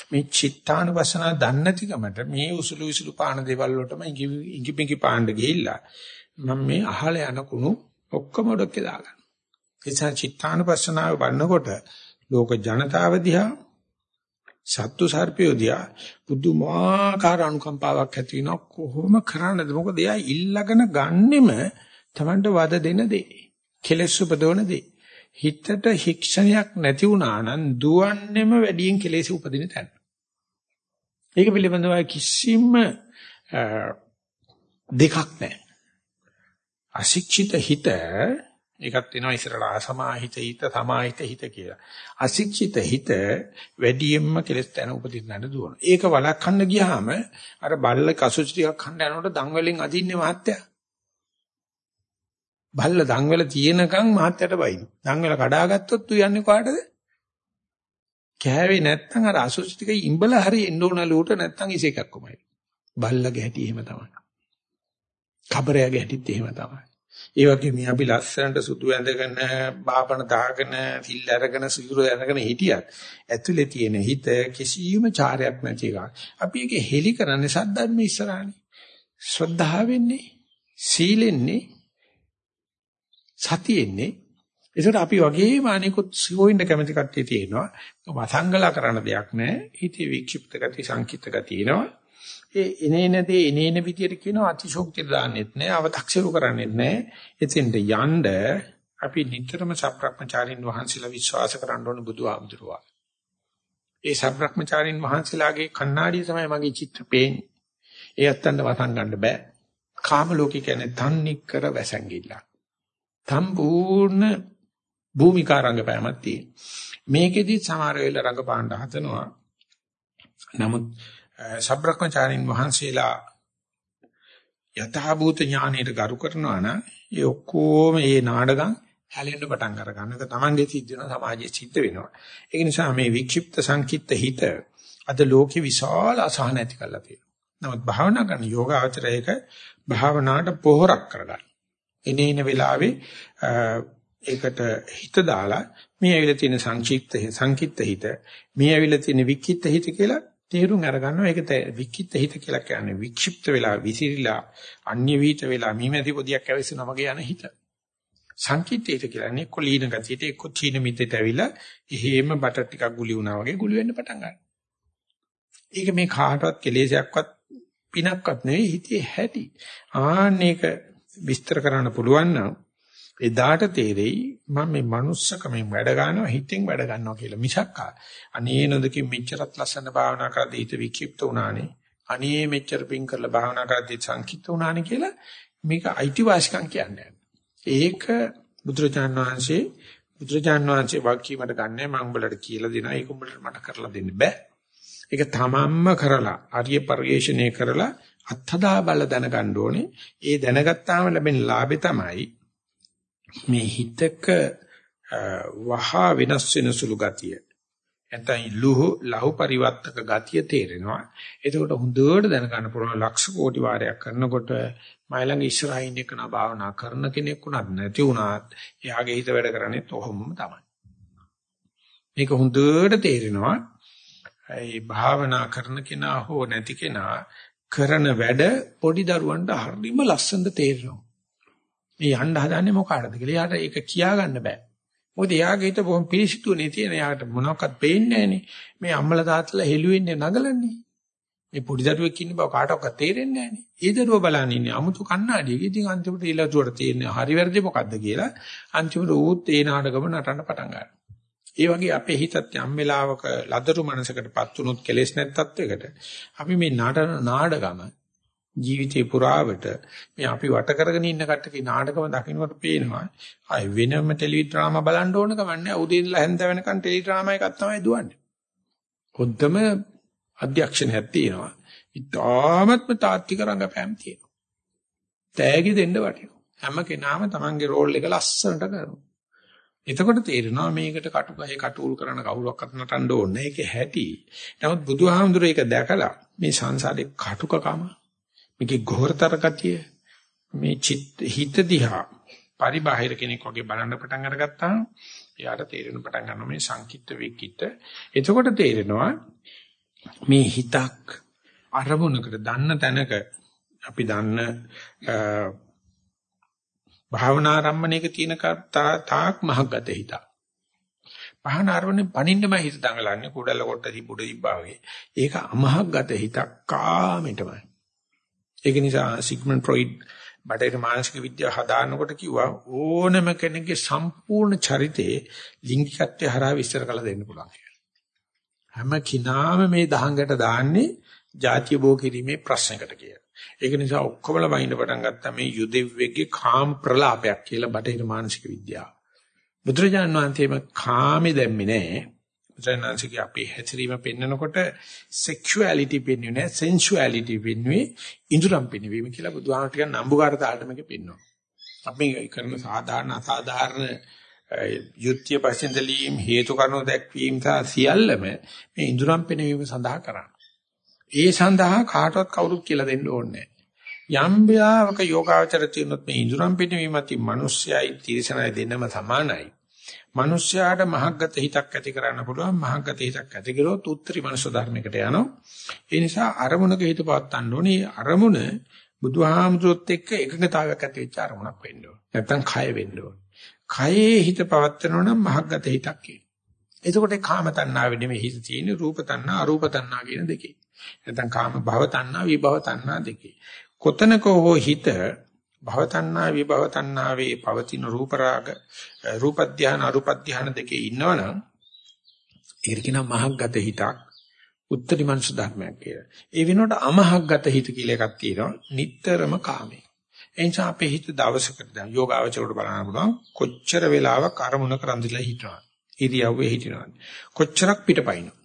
මේ චිත්තානුවසන දන්නේ නැතිකමට මේ උසුළු විසුළු පාන දේවල් වලටම ඉඟි ඉඟි පාණ්ඩ ගිහිල්ලා මම මේ අහල යන කුණු ඔක්කොම ඩොක්කේ දාගන්න. නිසා චිත්තානුපස්සනාව බලනකොට ලෝක ජනතාව දිහා සත්තු සර්පයෝ දිහා පුදුමාකාර අනුකම්පාවක් ඇති වෙනවා. කොහොම කරන්නද? මොකද එයා ඉල්ලගෙන ගන්නෙම Tamanට වද දෙන දේ කෙලෙස් උපදවන දේ. හිතට ශික්ෂණයක් නැති වුණා නම් දුවන්නෙම වැඩියෙන් කෙලෙස් උපදින තැන. ඒක පිළිබඳව කිසිම දෙකක් නැහැ. අශික්ෂිත හිත ඒකත් වෙනවා ඉස්සරලා අසමාහිත හිත සමාහිත හිත කියලා. අශික්ෂිත හිත වැඩියෙන්ම කෙලස් තැන උපදින්නට දුවන. ඒක වළක්වන්න ගියාම අර බල්ල කසුචි ටිකක් කන්න යනකොට දන් වලින් අදින්නේ මහත්තයා. බල්ල දන් වල තියෙනකන් මහත්තයට බයින. දන් වල කඩාගත්තොත් තු යන්නේ කාටද? කෑවේ නැත්තම් අර අසුචි ටික ඉඹල හරි එන්න ඕන ලූට නැත්තම් ඉස එකක් කොමයි. බල්ලගේ හැටි එහෙම තමයි. කබරයාගේ හැටිත් එහෙම තමයි. ඒ වගේ මේ අපි ලස්සනට සුදු ඇඳගෙන බාපණ දාගෙන සිල් අරගෙන සිවුරු අරගෙන හිටියත් ඇතුලේ තියෙන හිත කිසියම් චාරයක් නැති එකක්. අපි ඒක හෙලි කරන්නේ සද්ධර්ම ඉස්සරහනේ. ශ්‍රද්ධාවෙන්නේ, සීලෙන්නේ, සතියෙන්නේ. ඒකට අපි වගේම අනිකුත් සිවොින්න කැමති කට්ටිය තියෙනවා. වසංගලා කරන්න දෙයක් නැහැ. හිතේ වික්ෂිප්ත ගති, සංකීර්ත ගති එනවා. ඒ එනේන දේ එනේන විදියට කියනවා අතිශෝක්තිය දාන්නෙත් නෑ අව탁සිරු කරන්නෙත් නෑ. එතෙන්ට යන්න අපි නිතරම සබ්‍රක්‍මචාරින් වහන්සේලා විශ්වාස කරන්න ඕන බුදුහාමුදුරුවා. ඒ සබ්‍රක්‍මචාරින් වහන්සේලාගේ කණ්ණාඩිය තමයි මගේ චිත්‍ර පේන්නේ. ඒ අත්තන්න වසන් ගන්න බෑ. කාම ලෝකේ කියන්නේ තන්නේ කර වැසංගිල්ල. සම්පූර්ණ භූමිකා රංගපෑමක් තියෙන මේකෙදි සමහර වෙලාව රංගපාන්න හදනවා. නමුත් සබ්‍රක්‍මචාරින් වහන්සේලා යථාභූත ඥානයට ගරු කරනවා නම් ඒ ඔක්කොම මේ නාඩගම් හැලෙන්න පටන් අර ගන්න. ඒක Tamange සිද්ධ වෙනවා සමාජයේ සිද්ධ වෙනවා. ඒක නිසා මේ වික්ෂිප්ත සංකිට්ත හිත අද ලෝකේ විශාල අසහන ඇති කරලා තියෙනවා. නමුත් භාවනා කරන යෝගාචරයක භාවනාවට පොහොරක් කරගන්න. එනේන වෙලාවේ ඒකට හිත දාලා මේ ඇවිල්ලා තියෙන සංක්ෂිප්ත සංකිට්ත හිත මේ ඇවිල්ලා තියෙන වික්කිට හිත කියලා තේරුම් අරගන්නවා ඒක වික්කිත හිත කියලා කියන්නේ වික්ෂිප්ත වෙලා විසිරිලා අන්‍ය වීත වෙලා මීමැති පොදියක් ඇවිස්සන වගේ යන හිත. සංකීර්ණ හිත කියන්නේ කොලීන ගතියට එක්ක චීන මිද්දට ඇවිලා එහෙම බටර් ටිකක් ගුලි වුණා වගේ ගුලි වෙන්න පටන් ගන්නවා. ඒක මේ කාටවත් කෙලෙසයක්වත් පිනක්වත් නෙවෙයි හිතේ හැටි. ආන්න ඒක විස්තර කරන්න පුළුවන් නම් එදාට තේරෙයි මම මේ manussකමෙන් වැඩ ගන්නවා හිතෙන් වැඩ ගන්නවා කියලා මිසක් අනේ නොදකින් මෙච්චරත් ලස්සන භාවනා කරද්දී හිත වික්ෂිප්ත වුණානේ අනේ මෙච්චර පිං කරලා භාවනා කරද්දී සංකීර්ත වුණානේ කියලා මේක අයිතිවාසිකම් කියන්නේ. ඒක බුදුරජාණන් වහන්සේ බුදුරජාණන් වහන්සේ වාක්‍යීමට ගන්නෑ මම උඹලට කියලා දෙනවා ඒක උඹලට මට කරලා දෙන්න බෑ. ඒක තමන්ම කරලා ආර්ය පරිශ්‍රණය කරලා අත්හදා බල දැනගන්න ඕනේ. ඒ දැනගත්තාම ලැබෙන ලාභේ තමයි මේ හිතක වහා වෙනස් වෙන සුළු ගතිය. නැත්නම් ලුහු ලහු පරිවර්තක ගතිය තේරෙනවා. එතකොට හොඳට දැනගන්න පුළුවන් ලක්ෂ කෝටි වාරයක් කරනකොට මයි ළඟ ඉස්සරහින් එකන භාවනා කරන කෙනෙක් උනත් නැති උනත් එයාගේ හිත වැඩ කරන්නේ තොහොමම තමයි. මේක හොඳට තේරෙනවා. ඒ භාවනා කරන කෙනා හෝ නැති කෙනා කරන වැඩ පොඩි දරුවන්ට හරිම ලස්සනට තේරෙනවා. මේ යන්න හදන්නේ මොකටද කියලා. එයාට ඒක කියා ගන්න බෑ. මොකද එයාගේ හිත බොහොම පිරිසිදුනේ තියෙන. එයාට මොනවක්වත් පේන්නේ නැහනේ. මේ අම්මලා තාත්තලා හෙළුවෙන්නේ නගලන්නේ. මේ පොඩි දරුවෙක් ඉන්න බව කාටවත් තේරෙන්නේ නැහනේ. ඒ දරුවා බලන්නේ ඉන්නේ අමුතු කණ්ණාඩියක. ඉතින් අන්තිමට ඊළඟට තියෙන්නේ හරි වැරදි මොකද්ද කියලා අන්තිමට ඌත් ඒ නාටකම නටන්න පටන් ගන්නවා. ඒ වගේ අපේ හිතත් යම් වෙලාවක ලදරු මනසකටපත් වුණොත් කෙලෙස් නැත්තත් එකට අපි මේ නටන නාඩගම ජීවිතේ පුරාවට මේ අපි වට කරගෙන ඉන්න කට්ටකේ නාටකම දකින්නකොට පේනවා ආය වෙනම ටෙලි ඩ්‍රාමා බලන්න ඕන කමන්නේ උදේ ඉඳලා හැන්ද වෙනකන් ටෙලි ඩ්‍රාමා එකක් තමයි දුවන්නේ. හොද්දම අධ්‍යක්ෂණයක් තියෙනවා. ඉතාමත්ම තාත්වික රංගපෑම් තියෙනවා. තෑගි දෙන්න වටිනවා. හැම කෙනාම තමන්ගේ රෝල් එක ලස්සනට කරනවා. එතකොට තේරෙනවා මේකට කටුකහේ කටුල් කරන කවුරක්වත් නටන්න ඕනේ. ඒකේ හැටි. නමුත් බුදුහාමුදුරේ ඒක දැකලා මේ සංසාරේ කටුකකම මේකේ ගෝරතර ගතිය මේ චිත් හිත දිහා පරිබාහිර කෙනෙක් වගේ බලන්න පටන් අරගත්තාම එයාට තේරෙන පටන් ගන්නවා මේ සංකිට විකිට එතකොට තේරෙනවා මේ හිතක් අරමුණකට දන්න තැනක අපි දන්න භාවනා ආරම්භණයක තියෙන තාක් මහගත හිත. භාවනා ආරම්භනේ පණින්නම හිත දඟලන්නේ කුඩල කොට තිබුඩ තිබ්බා වගේ. ඒක අමහගත හිතක් කාමෙටමයි. ඒක නිසා සිග්මන්ඩ් ෆ්‍රොයිඩ් බටේර මානසික විද්‍යාව හදානකොට කිව්වා ඕනම කෙනෙකුගේ සම්පූර්ණ චරිතේ ලිංගිකත්වය හරහා විස්තර කළ දෙන්න පුළුවන් කියලා. හැම කිනාම මේ දහංගට දාන්නේ ಜಾතිය බෝ කිරීමේ ප්‍රශ්නයකට කියලා. ඒක නිසා ඔක්කොමල වයින්ද පටන් ගත්තා මේ යුදෙව්වෙගේ කාම ප්‍රලාපයක් කියලා බටහිර මානසික විද්‍යාව. බුදුරජාණන් වහන්සේම කාමේ දැම්මේ නැහැ. බුදුරජාණන්සේගේ අපේ හැසිරීම පෙන්නකොට sexuality පෙන්වන්නේ නැහැ sensuality පෙන්වුවේ ඉඳුරම් පෙන්වීම කියලා බුදුහාමර ටිකක් නම්බුකාර තාලට මේක පෙන්වනවා. අපි කරන සාධාරණ අසාධාරණ යුක්තිය පසෙන්දලීම් හේතු කාරණා දැක්වීම සහ සියල්ලම මේ ඉඳුරම් පෙන්වීම සඳහා කරන්නේ. ඒ සඳහා කාටවත් කවුරුත් කියලා දෙන්න ඕනේ යම් ව්‍යාවක යෝගාචර තියෙනොත් මේ ඉඳුරම් පිටවීමත් මිනිස්සයයි තිරසනයි දෙන්නම සමානයි. මිනිස්යාට මහග්ගත හිතක් ඇති කරන්න පුළුවන් මහග්ගත හිතක් ඇති කරොත් උත්තරී මනුෂ්‍ය ධර්මයකට යනවා. ඒ නිසා අරමුණක හිත පවත්තන්න ඕනේ. අරමුණ බුදුහාමුදුරුවොත් එක්ක එකඟතාවයක් ඇති වෙච්ච අරමුණක් වෙන්න ඕනේ. නැත්තම් කය වෙන්න ඕනේ. කයේ හිත පවත්වනවා නම් මහග්ගත හිතක් කියන. එතකොට කාම තණ්හාවෙ නෙමෙයි හිත තියෙන්නේ රූප තණ්හා අරූප තණ්හා කියන දෙකේ. නැත්නම් කාම භව තණ්හා විභව තණ්හා දෙකේ. කොතනක හෝ හිත භව තණ්හා විභව තණ්හා වේ පවතින රූප රාග රූප ධාන අරූප ධාන දෙකේ ඉන්නවනම් ඒකට කියනවා මහග්ගත හිතක් උත්තරී මනුෂ්‍ය ධර්මයක් කියලා. ඒ වෙනුවට අමහග්ගත හිත කියලා එකක් තියෙනවා. නිටතරම කාමේ. ඒ නිසා අපේ හිත දවසකට දැන් යෝගාවචරයට බලන්න පුළුවන් කොච්චර වෙලාවක් අරමුණක රඳිලා හිටනවා. ඉරියව්වේ හිටිනවා. කොච්චරක් පිටපයින්නවා.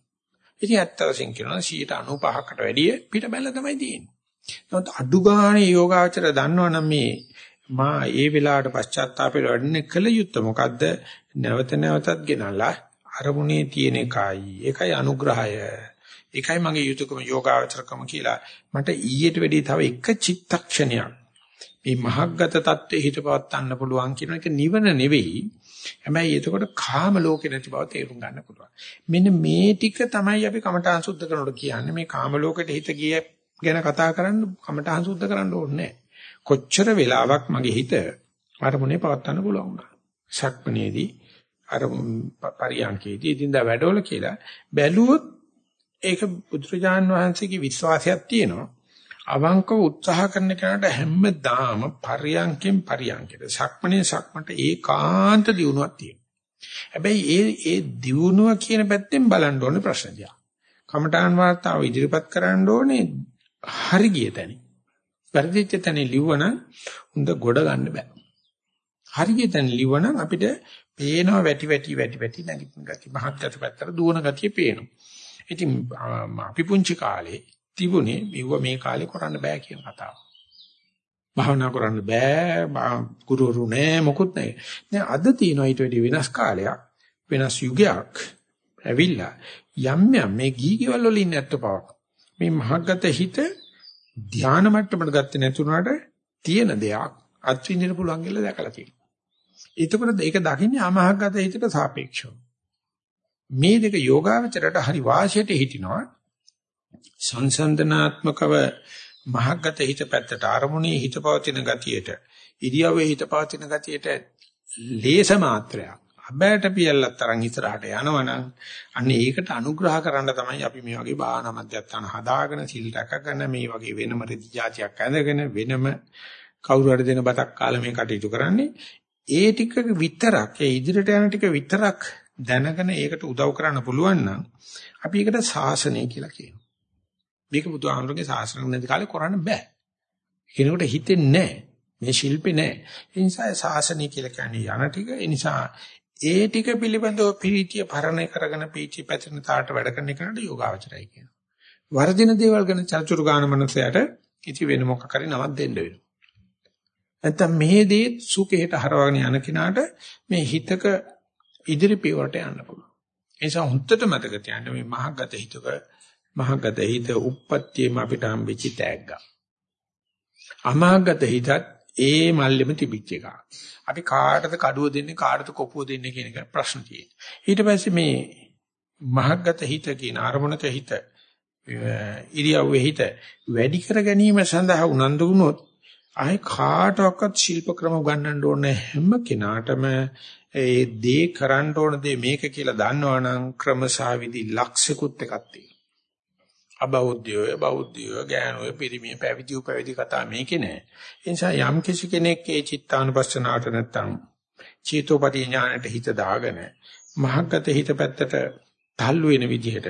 ඉතින් ඇත්ත වශයෙන් කියනවා 95කට වැඩිය පිට බැලලා තමයි තියෙන්නේ. නමුත් අඩු ගානේ යෝගාචර දන්නවනම් මේ මා ඒ වෙලාවට පශ්චාත්තාපේ වැඩන්නේ කළ යුත්තේ මොකද්ද? නැවත නැවතත් ගෙනලා අරමුණේ තියෙන එකයි. ඒකයි අනුග්‍රහය. ඒකයි මගේ යුතුයකම යෝගාචරකම කියලා. මට ඊට වැඩිය තව එක චිත්තක්ෂණයක් මේ මහග්ගත தත්ත්වයේ හිතපවත්න්න පුළුවන් කියන එක නිවන නෙවෙයි. හැබැයි එතකොට කාම ලෝකේ නැති බව තේරුම් ගන්න පුළුවන්. මෙන්න මේ ටික තමයි අපි කමඨාන් සුද්ධ කරනකොට කියන්නේ. මේ කාම ලෝකෙට හිත ගිය ගැන කතා කරන්න කමඨාන් සුද්ධ කරන්න ඕනේ කොච්චර වෙලාවක් මගේ හිත අරමුණේ පවත්වන්න පුළුවන් වුණා. ශක්මණේදී අර පරියන්කේදී ඉදින්දා වැඩවල කියලා බැලුවොත් ඒක බුදුරජාන් වහන්සේගේ විශ්වාසයක් තියෙනවා. අවංකව උත්සාහ කරන කෙනාට හැමදාම පරියන්කෙන් පරියන්කෙට සක්මණේ සක්මට ඒකාන්ත දියුණුවක් තියෙනවා. හැබැයි ඒ ඒ දියුණුව කියන පැත්තෙන් බලන්න ඕනේ ප්‍රශ්න දිහා. කමඨාන් වාර්තාව ඉදිරිපත් කරන්න ඕනේ හරි ගිය තැන. පරිදිච්ච තැන ලිව්වන හොඳ ගොඩ ගන්න බෑ. හරි ගිය තැන ලිව්වන අපිට පේනවා වැටි වැටි වැටි වැටි නැගිටින ගතිය මහත්ගත පැත්තට දුවන ගතිය පේනවා. ඉතින් අපි පුංචි කාලේ තිබුණේ මෙව මේ කාලේ කරන්න බෑ කියන කතාව. භාවනා කරන්න බෑ ගුරුවරු නෑ මොකුත් නෑ. දැන් අද තියෙනවා ඊට වැඩි වෙනස් කාලයක් වෙනස් යුගයක් ඇවිල්ලා යම් යම් මේ ගීගවල වල ඉන්න ඇත්ත පවක්. මේ මහග්ගත හිත ධානා මට්ටමට ගත්තේ නැතුණාට තියෙන දෙයක් අත්විඳින්න පුළුවන් කියලා දැකලා තියෙනවා. එතකොට ඒක දකින්නේ අමහග්ගත හිතට සාපේක්ෂව. මේ දෙක යෝගාවචරයට හරි වාසියට හිටිනවා සංසන්දනාත්මකව මහග්ගත හිත පැත්තට අරමුණේ හිත පවතින ගතියට ඉරියව්වේ හිත පවතින ගතියට ලේස මාත්‍රයක් අබෑට පියල්ලක් තරම් ඉස්සරහට යනවනම් අන්න ඒකට අනුග්‍රහ කරන්න තමයි අපි මේ වගේ භාවනා මධ්‍යස්ථාන හදාගෙන සිල් රැකගෙන මේ වගේ වෙනම රෙදි જાතියක් ඇඳගෙන වෙනම කවුරු හරි දෙන බතක් කාලා මේ කටයුතු කරන්නේ ඒ ටික විතරක් ඒ ඉදිරියට යන ටික විතරක් දැනගෙන ඒකට උදව් කරන්න පුළුවන් නම් අපි ඒකට සාසනය කියලා කියනවා. මේක බුදුහාමුදුරගේ සාසනයක් නැති කාලේ කරන්න බෑ. කෙනෙකුට හිතෙන්නේ නැහැ. මේ ශිල්පේ නැහැ. ඒ නිසා සාසනය කියලා කියන්නේ යන ටික. ඒ නිසා ඒ ටික පිළිබඳව ප්‍රීතිය පරණ කරගෙන පීචි පැතිරෙන තාට වැඩ කරන එකට යෝගාවචරයි කියනවා. වර්ධින දේවල් ගැන චර්චුරු ගාන මනසයට ඉති වෙන මොකක් හරි නමක් දෙන්න වෙනවා. නැත්තම් මේ දේ සුඛයට හරවගෙන යන කෙනාට මේ හිතක ඉදිරි පියවරට යන්න පුළුවන්. ඒ නිසා හුත්තට මතක තියාගන්න මේ මහගත හිතක මහගත හිත උප්පත්තියම අපිට හම්බෙච්ච තෑග්ග. අමහගත හිතත් ඒ මල්ලෙම තිබිච්ච එකක්. අපි කාටද කඩුව දෙන්නේ කාටද කොපුව දෙන්නේ කියන එක ප්‍රශ්න තියෙනවා. ඊට පස්සේ මේ මහගත හිත කියන අරමුණක හිත ඉරියව්වේ හිත වැඩි කර ගැනීම සඳහා උනන්දු වුණොත් ආයේ කාටවත් ශිල්ප ක්‍රම උගන්වන්න ඕනේ හැම කෙනාටම ඒ දේ කරන්න ඕන දේ මේක කියලා දන්නවනම් ක්‍රමසාවිදි ලක්ෂිකුත් එකක් තියෙනවා. අබෞද්ධය බෞද්ධය ගෑනෝය පිරිමිය පැවිදි උපැවිදි කතා මේකේ නෑ. ඒ නිසා යම් කිසි කෙනෙක් ඒ චිත්තානුපස්සනාවට නැත්තම් චේතෝපටි ඥානයට හිත දාගෙන මහග්ගත හිත පැත්තට තල්ලු වෙන විදිහට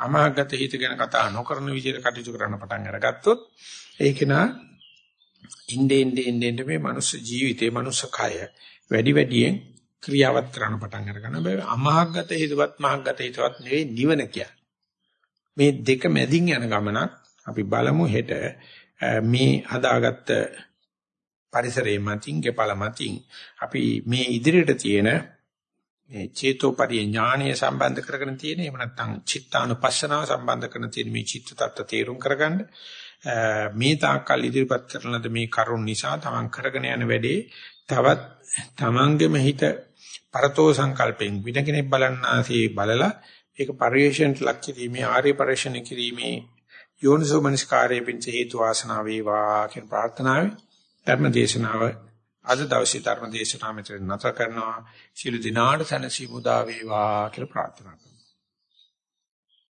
අමහග්ගත හිත ගැන කතා නොකරන විදිහට කටයුතු කරන්න පටන් අරගත්තොත් ඒක නා ඉන්නේ ඉන්නේ ඉන්නේ මේ මනුස්ස ජීවිතේ මනුස්ස කය වැඩි වැඩියෙන් ක්‍රියාවත් කරන්න පටන් අරගන්න බෑ අමහග්ගත හිතවත් මහග්ගත හිතවත් නෙවෙයි නිවන කියන්නේ මේ දෙක මැදින් යන ගමනක් අපි බලමු හෙට මේ හදාගත්ත පරිසරයේ මතින් ගෙපල මතින් අපි මේ ඉදිරියට තියෙන මේ චේතෝපරිය ඥානය සම්බන්ධ කරගෙන තියෙන එහෙම නැත්නම් චිත්තානුපස්සනාව සම්බන්ධ කරගෙන තියෙන මේ චිත්ත tatta තේරුම් කරගන්න. මේ තාක්කල් ඉදිරිපත් කරන ලද මේ කරුණ නිසා තමන් කරගෙන යන වැඩේ තවත් තමන්ගේම හිත පරතෝ සංකල්පෙන් වින කෙනෙක් බලන්නාසේ බලලා ඒක පරිශ්‍රණයට ලක් කිරීමේ ආර්ය පරිශ්‍රණ කිරීමේ යෝනිසෝ මනස්කාරයේ පිංච හේතු වාසනා වේවා කියන ප්‍රාර්ථනාවයි. ධර්ම දේශනාව අද දවසේ ධර්ම දේශනාව මෙතන නැත කරනවා. ශිළු දිනාට සනසි මුදා වේවා කියලා ප්‍රාර්ථනා